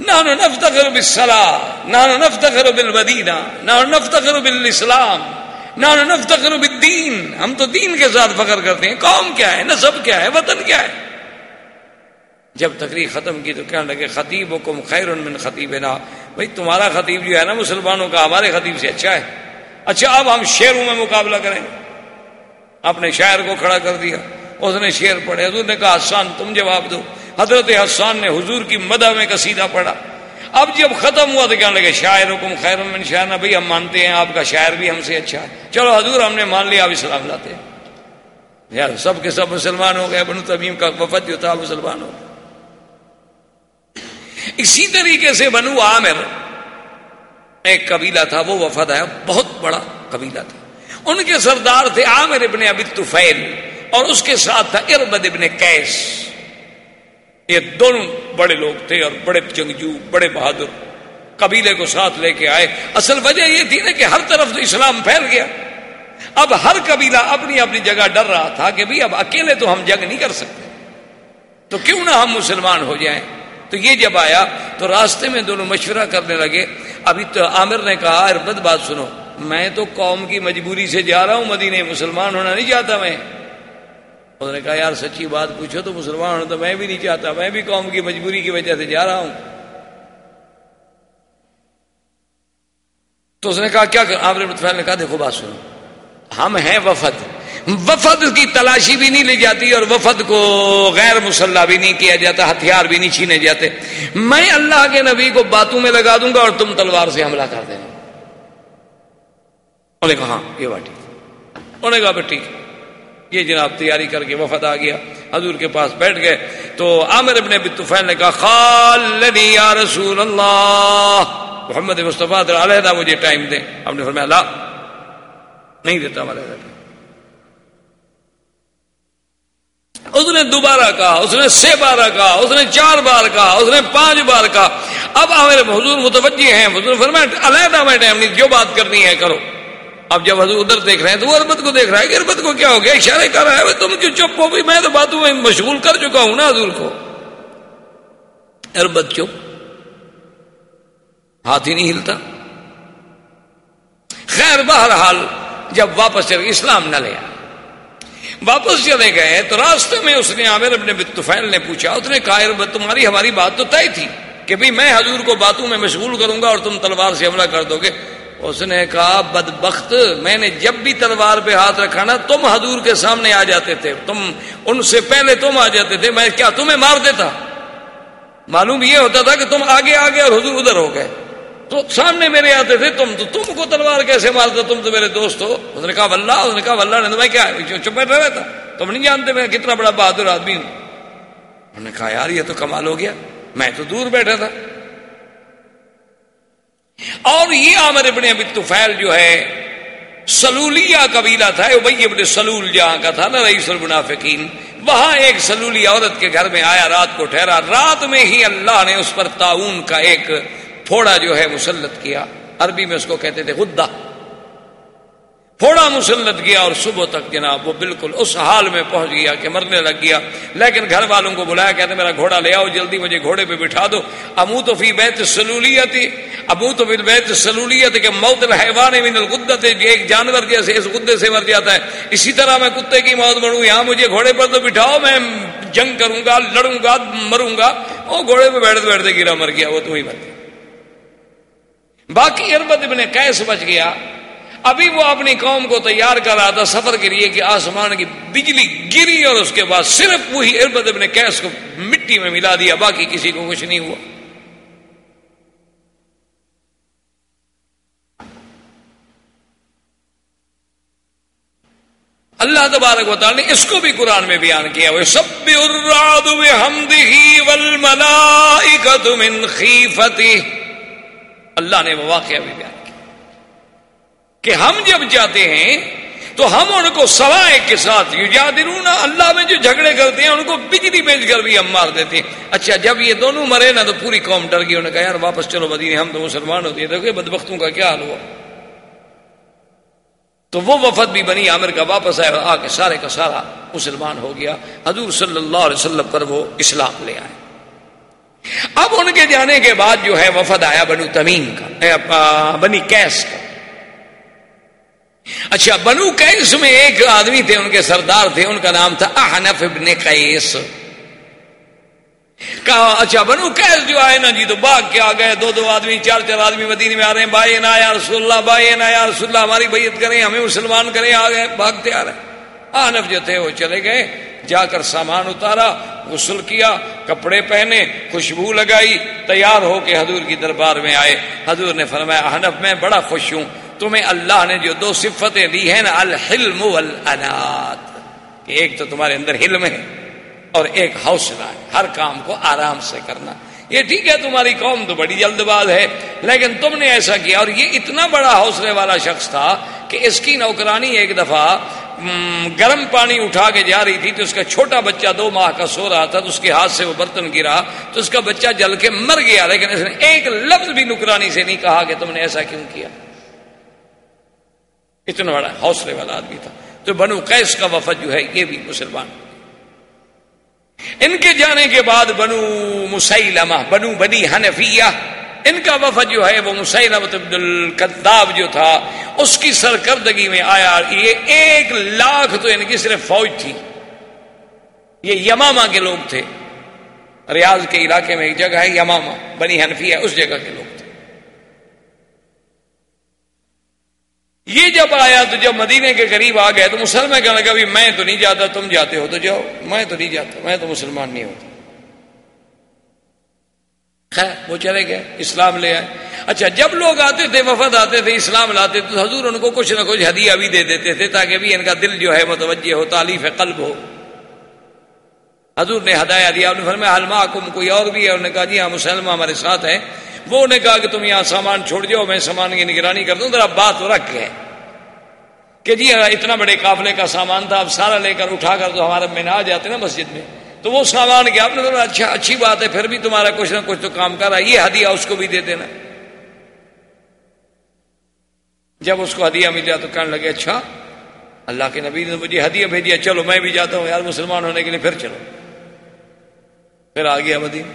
نانو نفتخر بالصلاة نانو نفتخر بالمدینہ نانو نفتخر بالاسلام نانو نفتخر بالدین۔ ہم تو دین کے ساتھ فخر کرتے ہیں۔ قوم کیا ہے؟ نصب کیا ہے؟ وطن کیا ہے؟ جب تقریر ختم کی تو کہنے لگے خطیب حکم خیر من خطیب نا بھائی، تمہارا خطیب جو ہے نا مسلمانوں کا، ہمارے خطیب سے اچھا ہے۔ اچھا اب ہم شعروں میں مقابلہ کریں۔ اپنے شاعر کو کھڑا کر دیا۔ اس نے شعر پڑھے، حضور نے کہا، حسان، تم جواب دو۔ حضرت حسان نے حضور کی مدہ میں قصیدہ پڑھا۔ اب جب ختم ہوا تو کہنے لگے شاعر حکم خیر من شاعر بھائی ہم مانتے ہیں، آپ کا شاعر بھی ہم سے اچھا ہے۔ چلو حضور، ہم نے مان لیا اب اسلام لاتے ہیں۔ یار، سب کے سب مسلمان ہو گئے بنو تمیم کا وفد جو تھا، مسلمان ہو گئے۔ اسی طریقے سے بنو عامر، ایک قبیلہ تھا، وہ وفد ہے، بہت بڑا قبیلہ تھا۔ ان کے سردار تھے عامر ابن ابی طفیل۔ اور اس کے ساتھ تھا اربد ابن کیس یہ دونوں بڑے لوگ تھے اور بڑے جنگجو، بڑے بہادر۔ قبیلے کو ساتھ لے کے آئے۔ اصل وجہ یہ تھی نا کہ ہر طرف تو اسلام پھیل گیا۔ اب ہر قبیلہ اپنی اپنی جگہ ڈر رہا تھا کہ بھی اب اکیلے تو ہم جنگ نہیں کر سکتے۔ تو کیوں نہ ہم مسلمان ہو جائیں؟ تو یہ جب آیا تو راستے میں دونوں مشورہ کرنے لگے۔ ابھی تو عامر نے کہا، اربد بات سنو۔ میں تو قوم کی مجبوری سے جا رہا ہوں مدینے مسلمان ہونا نہیں چاہتا میں۔ انہوں نے کہا، یار سچی بات پوچھو تو مسلمان ہوں تو میں بھی نہیں چاہتا، میں بھی قوم کی مجبوری کی وجہ سے جا رہا ہوں۔ تو اس نے کہا، کیا متفیل نے کہا، دیکھو بات سنو۔ ہم ہیں وفد۔ وفد کی تلاشی بھی نہیں لی جاتی اور وفد کو غیر مسلح بھی نہیں کیا جاتا، ہتھیار بھی نہیں چھینے جاتے۔ میں اللہ کے نبی کو باتوں میں لگا دوں گا اور تم تلوار سے حملہ کر دینا۔ انہوں نے کہا ہاں یہ بات ٹھیک۔ انہوں نے کہا ٹھیک۔ یہ جناب تیاری کر کے وفد آ گیا، حضور کے پاس بیٹھ گئے۔ تو عامر ابن ابی طفیل نے کہا، خالدی یا رسول اللہ محمد مصطفیٰ علیحدہ مجھے ٹائم دیں۔ ہم نے فرمایا، لا، نہیں دیتا ہم علیحدہ اس نے دوبارہ کہا، اس نے سے بارہ کہا، اس نے چار بار کہا، اس نے پانچ بار کہا۔ اب ہمارے حضور متوجہ ہیں۔ حضور فرمایا، علیحدہ میں ٹائم نہیں، جو بات کرنی ہے کرو۔ اب جب حضور ادھر دیکھ رہے ہیں تو وہ اربت کو دیکھ رہا ہے کہ اربت کو کیا ہو گیا؟ اشارے کر رہا ہے تم جو چپ ہو بھی میں تو باتوں میں مشغول کر چکا ہوں نا حضور کو. اربت چپ ہاتھ ہی نہیں ہلتا۔ خیر، بہرحال جب واپس چلے اسلام نہ لیا واپس چلے گئے تو راستے میں اس نے عامر اپنے بتفیل نے پوچھا، اس نے کہا، اربت، تمہاری ہماری بات تو طے تھی کہ بھی میں حضور کو باتوں میں مشغول کروں گا اور تم تلوار سے حملہ کر دو گے۔ اس نے کہا، بدبخت، میں نے جب بھی تلوار پہ ہاتھ رکھا نا، تم حضور کے سامنے آ جاتے تھے۔ تم ان سے پہلے تم آ جاتے تھے۔ میں کیا تمہیں مار دیتا؟ معلوم یہ ہوتا تھا کہ تم آگے آگے اور حضور ادھر ہو گئے۔ تو سامنے میرے آتے تھے تم، تو تم کو تلوار کیسے مارتے تم تو میرے دوست ہو۔ اس نے کہا ولہ اس نے کہا ولہ نے میں کیا چپ بیٹھا رہتا۔ تم نہیں جانتے میں کتنا بڑا بہادر آدمی ہوں۔ انہوں نے کہا، یار، یہ تو کمال ہو گیا۔ میں تو دور بیٹھا تھا۔ اور یہ عامر ابن ابی طفیل جو ہے، سلولیا قبیلہ تھا ابئی ابن سلول جہاں کا تھا نا رئیس المنافقین۔ وہاں ایک سلولی عورت کے گھر میں آیا، رات کو ٹھہرا۔ رات میں ہی اللہ نے اس پر تعاون کا ایک پھوڑا جو ہے مسلط کیا۔ عربی میں اس کو کہتے تھے خدا تھوڑا مسلط گیا اور صبح تک جناب وہ بالکل اس حال میں پہنچ گیا کہ مرنے لگ گیا۔ لیکن گھر والوں کو بلایا، کہتے میرا گھوڑا لے آؤ، جلدی مجھے گھوڑے پہ بٹھا دو۔ امو تو فی بیت سلولیت ابو تو فی بیت سلولیت کے موت الحیوان من القدت ایک جانور جیسے اس گدے سے مر جاتا ہے۔ اسی طرح میں کتے کی موت بڑھوں یہاں مجھے گھوڑے پر تو بٹھاؤ، میں جنگ کروں گا، لڑوں گا، مروں گا۔ وہ گھوڑے پہ بیٹھتے بیٹھتے گرا مر گیا، وہ تو ہی مر گیا باقی اربد ابن کیس بچ گیا۔ ابھی وہ اپنی قوم کو تیار کر رہا تھا سفر کے لیے کہ آسمان کی بجلی گری اور اس کے بعد صرف وہی اربد ابن کیس کو مٹی میں ملا دیا، باقی کسی کو کچھ نہیں ہوا۔ اللہ تبارک و تعالی نے اس کو بھی قرآن میں بیان کیا وہ سب من خیفتی اللہ نے وہ واقعہ بھی بیان کیا۔ کہ ہم جب جاتے ہیں تو ہم ان کو سوائے کے ساتھ یجادلون، اللہ میں جو جھگڑے کرتے ہیں، ان کو بجلی بیچ کر بھی ہم مار دیتے ہیں۔ اچھا جب یہ دونوں مرے نا تو پوری قوم ڈر گئی۔ انہوں نے کہا، یار واپس چلو مدینے، ہم تو مسلمان ہوتے ہیں۔ دیکھو بدبختوں کا کیا حال ہوا۔ تو وہ وفد بھی بنی، عامر کا واپس آئے اور آ کے سارے کا سارا مسلمان ہو گیا۔ حضور صلی اللہ علیہ وسلم پر وہ اسلام لے آئے۔ اب ان کے جانے کے بعد جو ہے وفد آیا بنو تمیم کا بنی کیس کا۔ اچھا بنو کیس میں ایک آدمی تھے، ان کے سردار تھے، ان کا نام تھا احنف ابن قیس۔ کہا اچھا بنو کیس جو آئے نا جی تو باغ کے آ گئے، دو دو آدمی، چار چار آدمی مدینے میں آ رہے ہیں۔ بھائی، نا یا رسول اللہ، بھائی، نا یا رسول اللہ، ہماری بیعت کریں، ہمیں مسلمان کریں، آ گئے بھاگتے آ رہے آنف جو تھے، وہ چلے گئے، جا کر سامان اتارا، غسل کیا، کپڑے پہنے، خوشبو لگائی، تیار ہو کے حضور کی دربار میں آئے۔ حضور نے فرمایا، احنف، میں بڑا خوش ہوں۔ تمہیں اللہ نے جو دو صفتیں دی ہیں نا، الحلم والانات کہ ایک تو تمہارے اندر حلم ہے اور ایک حوصلہ ہے، ہر کام کو آرام سے کرنا۔ یہ ٹھیک ہے، تمہاری قوم تو بڑی جلد باز ہے، لیکن تم نے ایسا کیا اور یہ اتنا بڑا حوصلے والا شخص تھا کہ اس کی نوکرانی ایک دفعہ گرم پانی اٹھا کے جا رہی تھی تو اس کا چھوٹا بچہ دو ماہ کا سو رہا تھا تو اس کے ہاتھ سے وہ برتن گرا تو اس کا بچہ جل کے مر گیا، لیکن اس نے ایک لفظ بھی نکرانی سے نہیں کہا کہ تم نے ایسا کیوں کیا۔ اتنا بڑا حوصلے والا آدمی تھا۔ تو بنو قیس کا وفد جو ہے، یہ بھی مسلمان۔ ان کے جانے کے بعد بنو مسلمہ بنو بنی حنفیہ، ان کا وفد جو ہے، وہ مسلمت عبد القداب جو تھا، اس کی سرکردگی میں آیا۔ یہ ایک لاکھ تو ان کی صرف فوج تھی۔ یہ یماما کے لوگ تھے۔ ریاض کے علاقے میں ایک جگہ ہے یماما بنی حنفی ہے اس جگہ کے لوگ یہ جب آیا تو جب مدینے کے قریب آ گئے تو مسلمان کہنے لگا میں تو نہیں جاتا، تم جاتے ہو تو جاؤ۔ میں تو نہیں جاتا، میں تو مسلمان نہیں ہوتا۔ خیر، وہ چلے گئے، اسلام لے آئے۔ اچھا جب لوگ آتے تھے، وفد آتے تھے، اسلام لاتے تو حضور ان کو کچھ نہ کچھ ہدیہ بھی دے دیتے تھے تاکہ بھی ان کا دل جو ہے متوجہ ہو تعلیف قلب ہو۔ حضور نے ہدایا دیا، انہوں نے فرمایا حلما کم کوئی اور بھی ہے؟ انہوں نے کہا جی ہاں مسلم ہمارے ساتھ ہے وہ نے کہا کہ تم یہاں سامان چھوڑ جاؤ، میں سامان کی نگرانی کر دوں۔ ذرا بات رکھ ہے کہ جی اتنا بڑے قافلے کا سامان تھا، اب سارا لے کر اٹھا کر تو ہمارے میں نہ آ جاتے نا مسجد میں۔ تو وہ سامان کیا؟ آپ نے اچھا اچھی بات ہے، پھر بھی تمہارا کچھ نہ کچھ تو کام کر رہا ہے یہ ہدیہ اس کو بھی دے دینا۔ جب اس کو ہدیہ مل جائے تو کہنے لگے اچھا اللہ کے نبی نے مجھے ہدیہ بھیجیا چلو میں بھی جاتا ہوں یار، مسلمان ہونے کے لیے، پھر چلو۔ پھر آ گیا مدین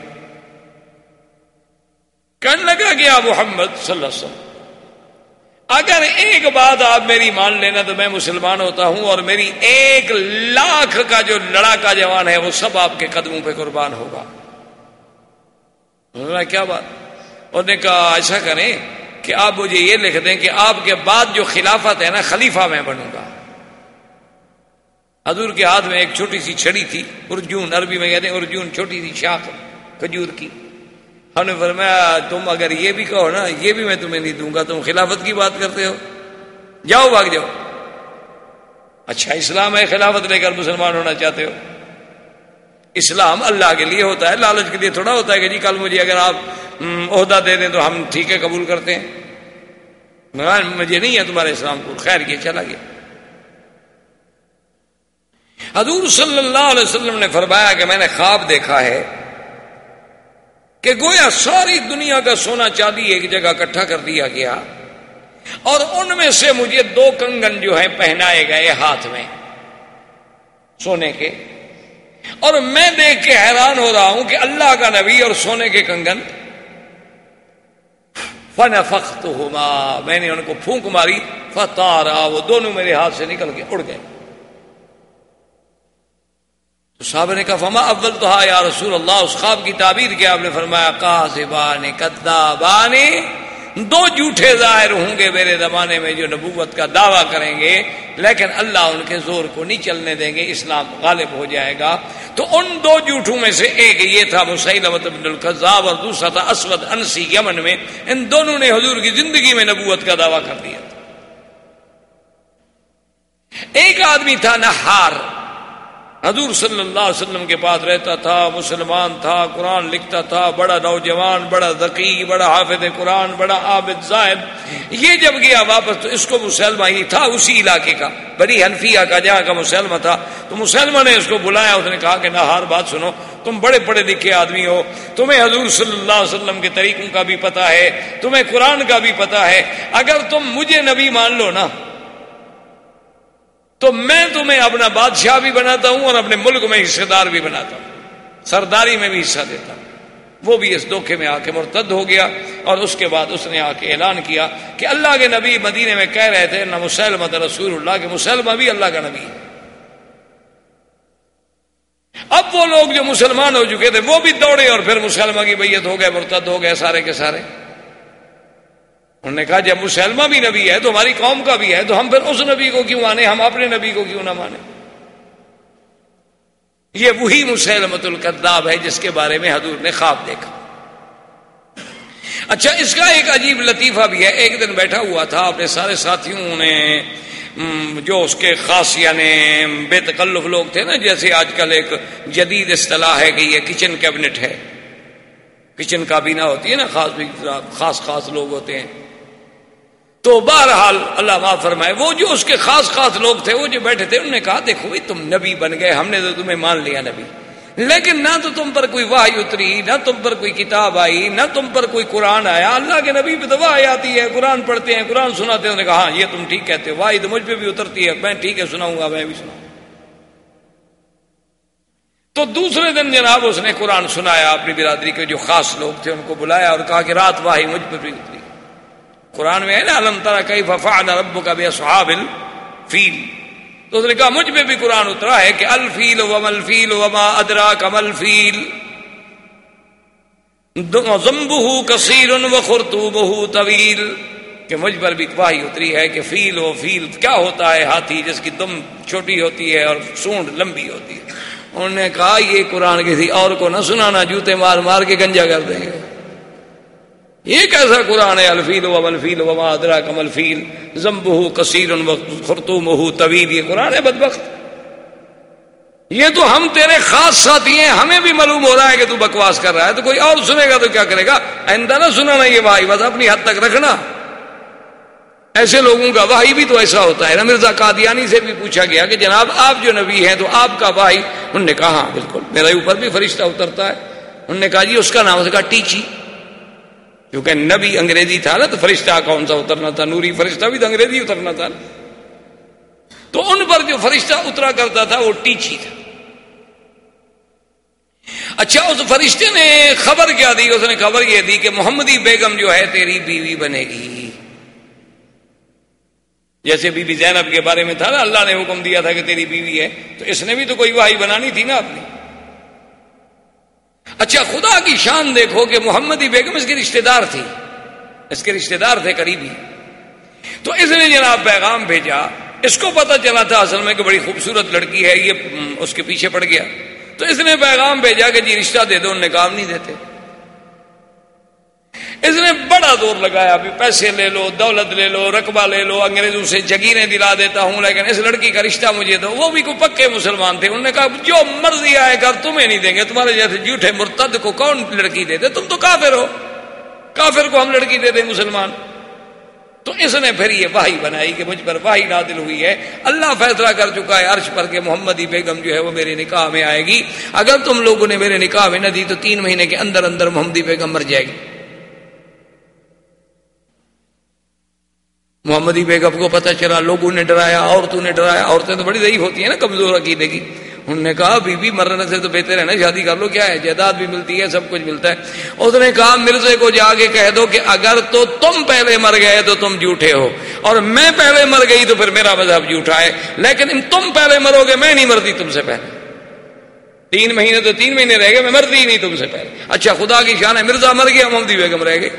کہنے لگا گیا محمد صلی اللہ علیہ وسلم، اگر ایک بات آپ میری مان لینا تو میں مسلمان ہوتا ہوں اور میری ایک لاکھ کا جو لڑا کا جوان ہے وہ سب آپ کے قدموں پہ قربان ہوگا۔ کیا بات؟ انہوں نے کہا، ایسا کریں کہ آپ مجھے یہ لکھ دیں کہ آپ کے بعد جو خلافت ہے نا، خلیفہ میں بنوں گا۔ حضور کے ہاتھ میں ایک چھوٹی سی چھڑی تھی، ارجون، عربی میں کہتے ہیں ارجون، چھوٹی سی شاخ، کھجور کی۔ ہم نے فرمایا، تم اگر یہ بھی کہو نا، یہ بھی میں تمہیں نہیں دوں گا، تم خلافت کی بات کرتے ہو۔ جاؤ، بھاگ جاؤ۔ اچھا اسلام ہے خلافت لے کر مسلمان ہونا چاہتے ہو؟ اسلام اللہ کے لیے ہوتا ہے، لالچ کے لیے تھوڑا ہوتا ہے کہ جی کل مجھے اگر آپ عہدہ دے دیں تو ہم ٹھیک ہے قبول کرتے ہیں۔ مجھے نہیں ہے تمہارے اسلام کو۔ خیر کیا چلا گیا۔ حضور صلی اللہ علیہ وسلم نے فرمایا کہ میں نے خواب دیکھا ہے کہ گویا ساری دنیا کا سونا چاندی ایک جگہ اکٹھا کر دیا گیا اور ان میں سے مجھے دو کنگن جو ہیں پہنائے گئے ہاتھ میں سونے کے اور میں دیکھ کے حیران ہو رہا ہوں کہ اللہ کا نبی اور سونے کے کنگن فن فخت میں نے ان کو پھونک ماری فتارا وہ دونوں میرے ہاتھ سے نکل کے اڑ گئے۔ صاحب نے کہا، فما اول تو یا رسول اللہ اس خواب کی تعبیر کیا آپ نے فرمایا کاسبان کدابان دو جھوٹے ظاہر ہوں گے میرے زمانے میں جو نبوت کا دعویٰ کریں گے، لیکن اللہ ان کے زور کو نہیں چلنے دیں گے، اسلام غالب ہو جائے گا۔ تو ان دو جھوٹوں میں سے ایک یہ تھا مسلمت بن القذاب اور دوسرا تھا، اسود انسی یمن میں۔ ان دونوں نے حضور کی زندگی میں نبوت کا دعویٰ کر دیا۔ تھا ایک آدمی تھا نہار حضور صلی اللہ علیہ وسلم کے پاس رہتا تھا، مسلمان تھا، قرآن لکھتا تھا، بڑا نوجوان، بڑا ذکی، بڑا حافظ قرآن، بڑا عابد زاہد یہ جب گیا واپس تو اس کو مسلمہ ہی تھا اسی علاقے کا بڑی حنفیہ کا، جہاں کا مسلمہ تھا۔ تو مسلمہ نے اس کو بلایا، اس نے کہا کہ نہ، ہر بات سنو، تم بڑے پڑھے لکھے آدمی ہو۔ تمہیں حضور صلی اللہ علیہ وسلم کے طریقوں کا بھی پتا ہے، تمہیں قرآن کا بھی پتا ہے۔ اگر تم مجھے نبی مان لو نا تو میں تمہیں اپنا بادشاہ بھی بناتا ہوں اور اپنے ملک میں حصے دار بھی بناتا ہوں۔ سرداری میں بھی حصہ دیتا ہوں۔ وہ بھی اس دھوکے میں آ کے مرتد ہو گیا اور اس کے بعد اس نے آ کے اعلان کیا کہ اللہ کے نبی مدینے میں کہہ رہے تھے نہ مسلمت رسول اللہ کے مسلمہ بھی اللہ کا نبی ہے۔ اب وہ لوگ جو مسلمان ہو چکے تھے، وہ بھی دوڑے اور پھر مسلمہ کی بیت ہو گئے، مرتد ہو گئے سارے کے سارے۔ انہوں نے کہا جی جب مسلمہ بھی نبی ہے تو ہماری قوم کا بھی ہے، تو ہم پھر اس نبی کو کیوں مانے ہم اپنے نبی کو کیوں نہ مانے یہ وہی مسلمت القداب ہے جس کے بارے میں حضور نے خواب دیکھا۔ اچھا اس کا ایک عجیب لطیفہ بھی ہے۔ ایک دن بیٹھا ہوا تھا، اپنے سارے ساتھیوں نے جو اس کے خاص یعنی بے تکلف لوگ تھے نا، جیسے آج کل ایک جدید اصطلاح ہے کہ یہ کچن کیبنٹ ہے۔ کچن کابینہ ہوتی ہے نا، خاص خاص خاص لوگ ہوتے ہیں۔ تو بہرحال اللہ معاف فرمائے، وہ جو اس کے خاص خاص لوگ تھے، وہ جو بیٹھے تھے، انہوں نے کہا، دیکھو بھائی، تم نبی بن گئے، ہم نے تو تمہیں مان لیا نبی۔ لیکن نہ تو تم پر کوئی واہ اتری، نہ تم پر کوئی کتاب آئی، نہ تم پر کوئی قرآن آیا۔ اللہ کے نبی پہ تو واہ آتی ہے، قرآن پڑھتے ہیں، قرآن سناتے ہیں کہا ہاں یہ تم ٹھیک کہتے ہو واہ تو مجھ پہ بھی اترتی ہے، میں ٹھیک ہے، سناؤں گا، میں بھی سناؤں۔ تو دوسرے دن جناب اس نے قرآن سنایا، اپنی برادری کے جو خاص لوگ تھے، ان کو بلایا اور کہا کہ رات واہی مجھ پہ بھی اتری۔ قرآن میں ہے نا علم ترا کئی ففا رب کا بے صحاب فیل تو اس نے کہا، مجھ پہ بھی قرآن اترا ہے کہ الفیل وم الفیل وما ادرا کمل فیل زمبہ کثیر و خرتو بہو طویل. کہ مجھ پر بھی واہی اتری ہے کہ فیل و فیل کیا ہوتا ہے ہاتھی جس کی دم چھوٹی ہوتی ہے اور سونڈ لمبی ہوتی ہے. انہوں نے کہا، یہ قرآن کسی اور کو نہ سنانا، جوتے مار مار کے گنجا کر دیں گے. یہ کیسا قرآن ہے؟ الفیل و ملفیل و ادرا کمل فیل زمبہ کثیر خرطوم طویل، یہ قرآن ہے بدبخت. یہ تو ہم تیرے خاص ساتھی ہیں، ہمیں بھی معلوم ہو رہا ہے کہ تو بکواس کر رہا ہے، تو کوئی اور سنے گا تو کیا کرے گا؟ آئندہ نہ سنانا یہ بھائی بس اپنی حد تک رکھنا۔ ایسے لوگوں کا بھائی بھی تو ایسا ہوتا ہے۔ نا مرزا قادیانی سے بھی پوچھا گیا کہ جناب آپ جو نبی ہیں تو آپ کا بھائی انہوں نے کہا ہاں بالکل۔ میرے اوپر بھی فرشتہ اترتا ہے۔ انہوں نے کہا جی اس کا نام اس کا ٹیچی۔ کیونکہ نبی انگریزی تھا نا، تو فرشتہ کون سا اترنا تھا؟ نوری فرشتہ بھی تو انگریزی اترنا تھا نا۔ تو ان پر جو فرشتہ اترا کرتا تھا، وہ ٹیچی تھا۔ اچھا اس فرشتے نے خبر کیا دی؟ اس نے خبر یہ دی کہ محمدی بیگم جو ہے، تیری بیوی بنے گی۔ جیسے بی بی زینب کے بارے میں تھا نا، اللہ نے حکم دیا تھا کہ تیری بیوی ہے۔ تو اس نے بھی تو کوئی واہی بنانی تھی نا اپنی۔ اچھا خدا کی شان دیکھو کہ محمدی بیگم اس کی رشتہ دار تھی۔ اس کے رشتہ دار تھے قریبی۔ تو اس نے جناب پیغام بھیجا۔ اس کو پتا چلا تھا اصل میں کہ بڑی خوبصورت لڑکی ہے، یہ، اس کے پیچھے پڑ گیا۔ تو اس نے پیغام بھیجا کہ جی رشتہ دے دو انہوں نے کام نہیں دیتے۔ اس نے بڑا زور لگایا بھی پیسے لے لو، دولت لے لو، رقبہ لے لو، انگریزوں سے جگیریں دلا دیتا ہوں، لیکن اس لڑکی کا رشتہ مجھے دو۔ وہ بھی کوئی پکے مسلمان تھے۔ انہوں نے کہا، جو مرضی آئے گا، تمہیں نہیں دیں گے۔ تمہارے جیسے جھوٹے مرتد کو کون لڑکی دے دے؟ تم تو کافر ہو۔ کافر کو ہم لڑکی دے دیں مسلمان۔ تو اس نے پھر یہ واہی بنائی کہ مجھ پر واہی نادل ہوئی ہے۔ اللہ فیصلہ کر چکا ہے، عرش پر کہ محمدی بیگم جو ہے وہ میرے نکاح میں آئے گی۔ اگر تم لوگوں نے میرے نکاح میں نہ دی تو تین مہینے کے اندر اندر محمدی بیگم مر جائے گی۔ محمدی بیگم کو پتہ چلا، لوگوں نے ڈرایا، عورتوں نے ڈرایا، عورتیں تو بڑی ضعیف ہوتی ہیں نا کمزور عقیدے کی۔ انہوں نے کہا بی بی مرنے سے تو بہتر ہے نا، شادی کر لو، کیا ہے؟ جائیداد بھی ملتی ہے، سب کچھ ملتا ہے۔ اس نے کہا مرزے کو جا کے کہہ دو کہ اگر تو تم پہلے مر گئے تو تم جھوٹے ہو، اور میں پہلے مر گئی تو پھر میرا مذہب جھوٹا ہے۔ لیکن تم پہلے مرو گے، میں نہیں مرتی تم سے پہلے۔ تین مہینے تو تین مہینے رہ گئے، میں مرتی ہی نہیں تم سے پہلے۔ اچھا خدا کی شان ہے، مرزا مر گیا، محمدی بیگم رہ گئے۔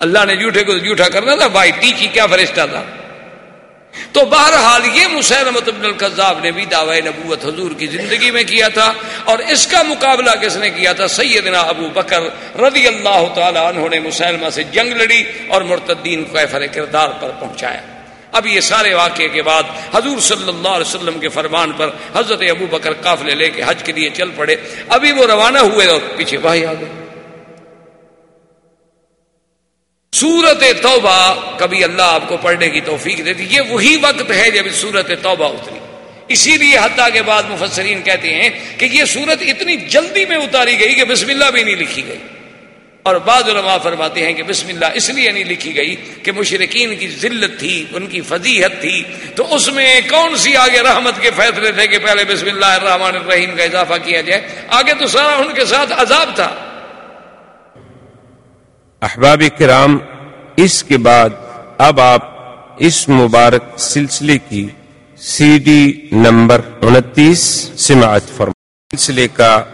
اللہ نے جھوٹے کو جھوٹا کرنا تھا، بھائی ٹیچی کیا فرشتہ تھا؟ تو بہرحال یہ مسلمت ابن القذاب نے بھی دعوی نبوت حضور کی زندگی میں کیا تھا اور اس کا مقابلہ کس نے کیا تھا؟ سیدنا ابو بکر رضی اللہ تعالی عنہ نے مسلمہ سے جنگ لڑی اور مرتدین کو ایفر کردار پر پہنچایا۔ اب یہ سارے واقعے کے بعد حضور صلی اللہ علیہ وسلم کے فرمان پر حضرت ابو بکر قافلے لے کے حج کے لیے چل پڑے۔ ابھی وہ روانہ ہوئے اور پیچھے بھائی آ گئے۔ سورت توبہ کبھی اللہ آپ کو پڑھنے کی توفیق دیتی۔ یہ وہی وقت ہے جب سورت توبہ اتری۔ اسی لیے حتیٰ کے بعد مفسرین کہتے ہیں کہ یہ سورت اتنی جلدی میں اتاری گئی کہ بسم اللہ بھی نہیں لکھی گئی۔ اور بعض علماء فرماتے ہیں کہ بسم اللہ اس لیے نہیں لکھی گئی کہ مشرقین کی ذلت تھی، ان کی فضیحت تھی۔ تو اس میں کون سی آگے رحمت کے فیصلے تھے کہ پہلے بسم اللہ الرحمن الرحیم کا اضافہ کیا جائے؟ آگے تو سارا ان کے ساتھ عذاب تھا۔ احباب کرام، اس کے بعد اب آپ اس مبارک سلسلے کی سی ڈی نمبر انتیس سماعت فرمائیں۔ سلسلے کا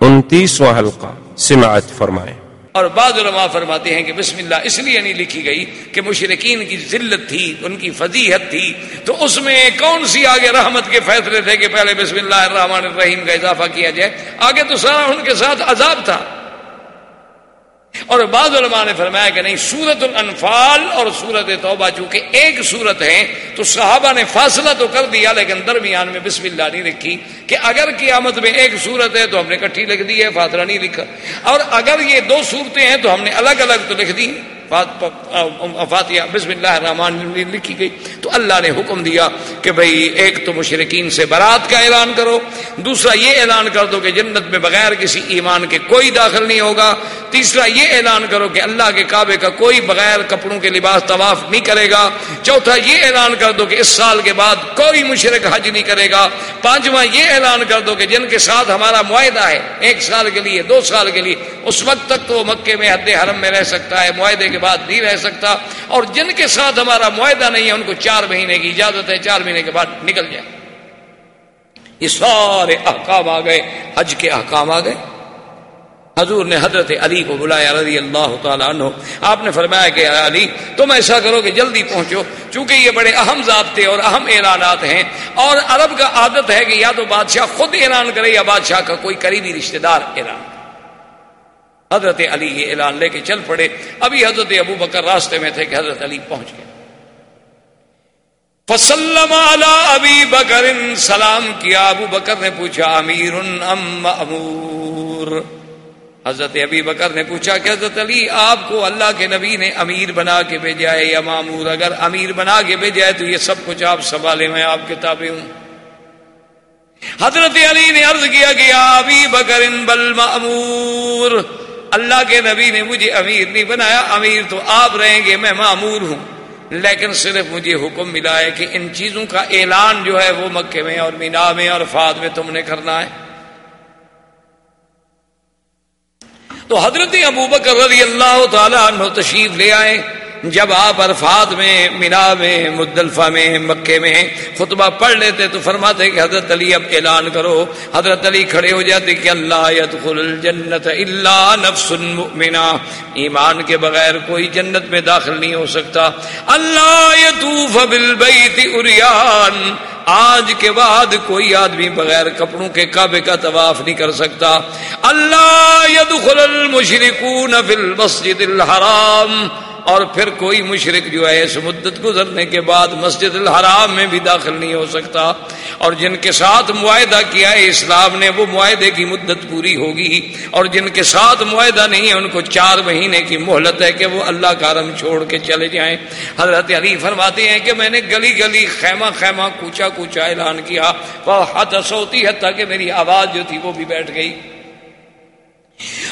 انتیسواں حلقہ سماعت فرمائیں۔ اور بعض علماء فرماتے ہیں کہ بسم اللہ اس لیے نہیں لکھی گئی کہ مشرقین کی ذلت تھی، ان کی فضیحت تھی۔ تو اس میں کون سی آگے رحمت کے فیصلے تھے کہ پہلے بسم اللہ الرحمن الرحیم کا اضافہ کیا جائے؟ آگے تو سارا ان کے ساتھ عذاب تھا۔ اور بعض علماء نے فرمایا کہ نہیں سورت الانفال اور سورت توبہ چونکہ ایک سورت ہے تو صحابہ نے فاصلہ تو کر دیا، لیکن درمیان میں بسم اللہ نہیں رکھی کہ اگر قیامت میں ایک سورت ہے تو ہم نے کٹھی لکھ دی ہے فاصلہ نہیں لکھا۔ اور اگر یہ دو صورتیں ہیں تو ہم نے الگ الگ تو لکھ دی۔ فاتحہ، بسم اللہ الرحمن الرحیم لکھی گئی۔ تو اللہ نے حکم دیا کہ بھئی ایک تو مشرقین سے برات کا اعلان کرو، دوسرا یہ اعلان کر دو کہ جنت میں بغیر کسی ایمان کے کوئی داخل نہیں ہوگا۔ تیسرا یہ اعلان کرو کہ اللہ کے کعبے کا کوئی بغیر کپڑوں کے لباس طواف نہیں کرے گا۔ چوتھا یہ اعلان کر دو کہ اس سال کے بعد کوئی مشرق حج نہیں کرے گا۔ پانچواں یہ اعلان کر دو کہ جن کے ساتھ ہمارا معاہدہ ہے، ایک سال کے لیے، دو سال کے لیے، اس وقت تک تو وہ مکے میں حد حرم میں رہ سکتا ہے، معاہدے کے بعد نہیں رہ سکتا اور جن کے ساتھ ہمارا معاہدہ نہیں ہے، ان کو چار مہینے کی اجازت ہے، چار مہینے کے بعد نکل جائے۔ یہ سارے احکام آ گئے، حج کے احکام آ گئے۔ حضور نے حضرت علی کو بلایا رضی اللہ تعالیٰ عنہ۔ آپ نے فرمایا کہ علی، تم ایسا کرو کہ جلدی پہنچو، چونکہ یہ بڑے اہم ضابطے اور اہم اعلانات ہیں۔ اور عرب کا عادت ہے کہ یا تو بادشاہ خود اعلان کرے یا بادشاہ کا کوئی قریبی رشتہ دار اعلان۔ حضرت علی یہ اعلان لے کے چل پڑے۔ ابھی حضرت ابو بکر راستے میں تھے کہ حضرت علی پہنچ گئے۔ فسلم ابی بکر، سلام کیا۔ ابو بکر نے پوچھا، امیر ام امور حضرت ابی بکر نے پوچھا کہ حضرت علی، آپ کو اللہ کے نبی نے امیر بنا کے بھیجا ہے یا معمور اگر امیر بنا کے بھیجا ہے تو یہ سب کچھ آپ سنبھالے، میں آپ کے تابع ہوں۔ حضرت علی نے عرض کیا کہ ابی بکر، بل معمور اللہ کے نبی نے مجھے امیر نہیں بنایا، امیر تو آپ رہیں گے، میں معمور ہوں۔ لیکن صرف مجھے حکم ملا ہے کہ ان چیزوں کا اعلان جو ہے وہ مکے میں اور مینا میں اور فاد میں تم نے کرنا ہے۔ تو حضرت ابوبکر رضی اللہ تعالیٰ عنہ تشریف لے آئے۔ جب آپ عرفات میں، مینا میں، مدلفہ میں مکے میں خطبہ پڑھ لیتے تو فرماتے کہ حضرت علی اب اعلان کرو، حضرت علی کھڑے ہو جاتے کہ اللہ يدخل الجنت الا نفس مؤمنہ۔ ایمان کے بغیر کوئی جنت میں داخل نہیں ہو سکتا۔ اللہ یطوف بالبیت اریان آج کے بعد کوئی آدمی بغیر کپڑوں کے کعبے کا طواف نہیں کر سکتا۔ اللہ يدخل المشركون في المسجد الحرام۔ اور پھر کوئی مشرق جو ہے اس مدت گزرنے کے بعد مسجد الحرام میں بھی داخل نہیں ہو سکتا۔ اور جن کے ساتھ معاہدہ کیا ہے اسلام نے، وہ معاہدے کی مدت پوری ہوگی۔ اور جن کے ساتھ معاہدہ نہیں ہے، ان کو چار مہینے کی مہلت ہے کہ وہ اللہ کا رم چھوڑ کے چلے جائیں۔ حضرت علی فرماتے ہیں کہ میں نے گلی گلی، خیمہ خیمہ کوچا کوچا اعلان کیا۔ وہ حت سوتی حتیٰ کہ میری آواز جو تھی وہ بھی بیٹھ گئی۔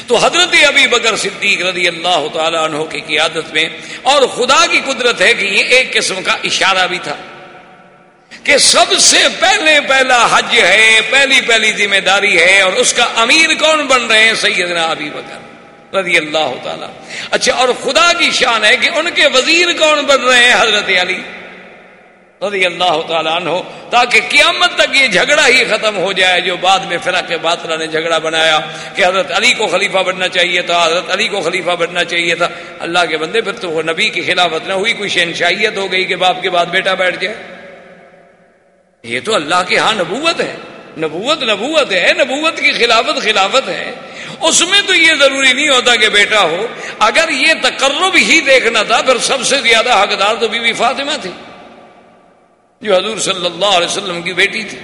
تو حضرت ابھی بکر صدیق رضی اللہ تعالیٰ عنہ کی قیادت میں، اور خدا کی قدرت ہے کہ یہ ایک قسم کا اشارہ بھی تھا کہ سب سے پہلے پہلا حج ہے، پہلی پہلی ذمہ داری ہے، اور اس کا امیر کون بن رہے ہیں؟ سیدنا ابھی بکر رضی اللہ تعالیٰ۔ اچھا اور خدا کی شان ہے کہ ان کے وزیر کون بن رہے ہیں؟ حضرت علی۔ رضی اللہ تعالیٰ عنہ، تاکہ قیامت تک یہ جھگڑا ہی ختم ہو جائے، جو بعد میں فرق باطلہ نے جھگڑا بنایا کہ حضرت علی کو خلیفہ بننا چاہیے تھا، حضرت علی کو خلیفہ بننا چاہیے تھا۔ اللہ کے بندے، پھر تو وہ نبی کی خلافت نہ ہوئی، کوئی شہنشاہیت ہو گئی کہ باپ کے بعد بیٹا بیٹھ جائے۔ یہ تو اللہ کے ہاں نبوت ہے۔ نبوت نبوت ہے، نبوت کی خلافت خلافت ہے۔ اس میں تو یہ ضروری نہیں ہوتا کہ بیٹا ہو۔ اگر یہ تقرب ہی دیکھنا تھا، پھر سب سے زیادہ حقدار تو بی بی فاطمہ تھی۔ جو حضور صلی اللہ علیہ وسلم کی بیٹی تھی۔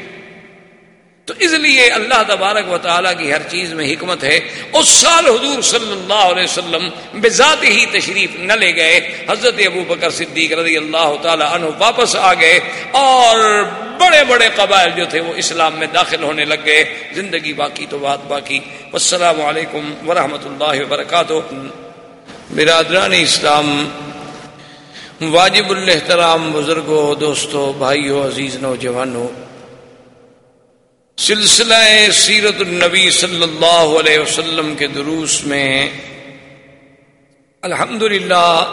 تو اس لیے اللہ تبارک و تعالیٰ کی ہر چیز میں حکمت ہے۔ اس سال حضور صلی اللہ علیہ وسلم بذات ہی تشریف نہ لے گئے۔ حضرت ابو بکر صدیق رضی اللہ تعالیٰ عنہ واپس آ گئے اور بڑے بڑے قبائل جو تھے وہ اسلام میں داخل ہونے لگ گئے۔ زندگی باقی تو بات باقی۔ السلام علیکم ورحمۃ اللہ وبرکاتہ۔ برادران اسلام واجب الحترام بزرگوں، دوستوں، بھائیوں، عزیز نوجوانوں، سلسلہ سیرت النبی صلی اللہ علیہ وسلم کے دروس میں الحمد للہ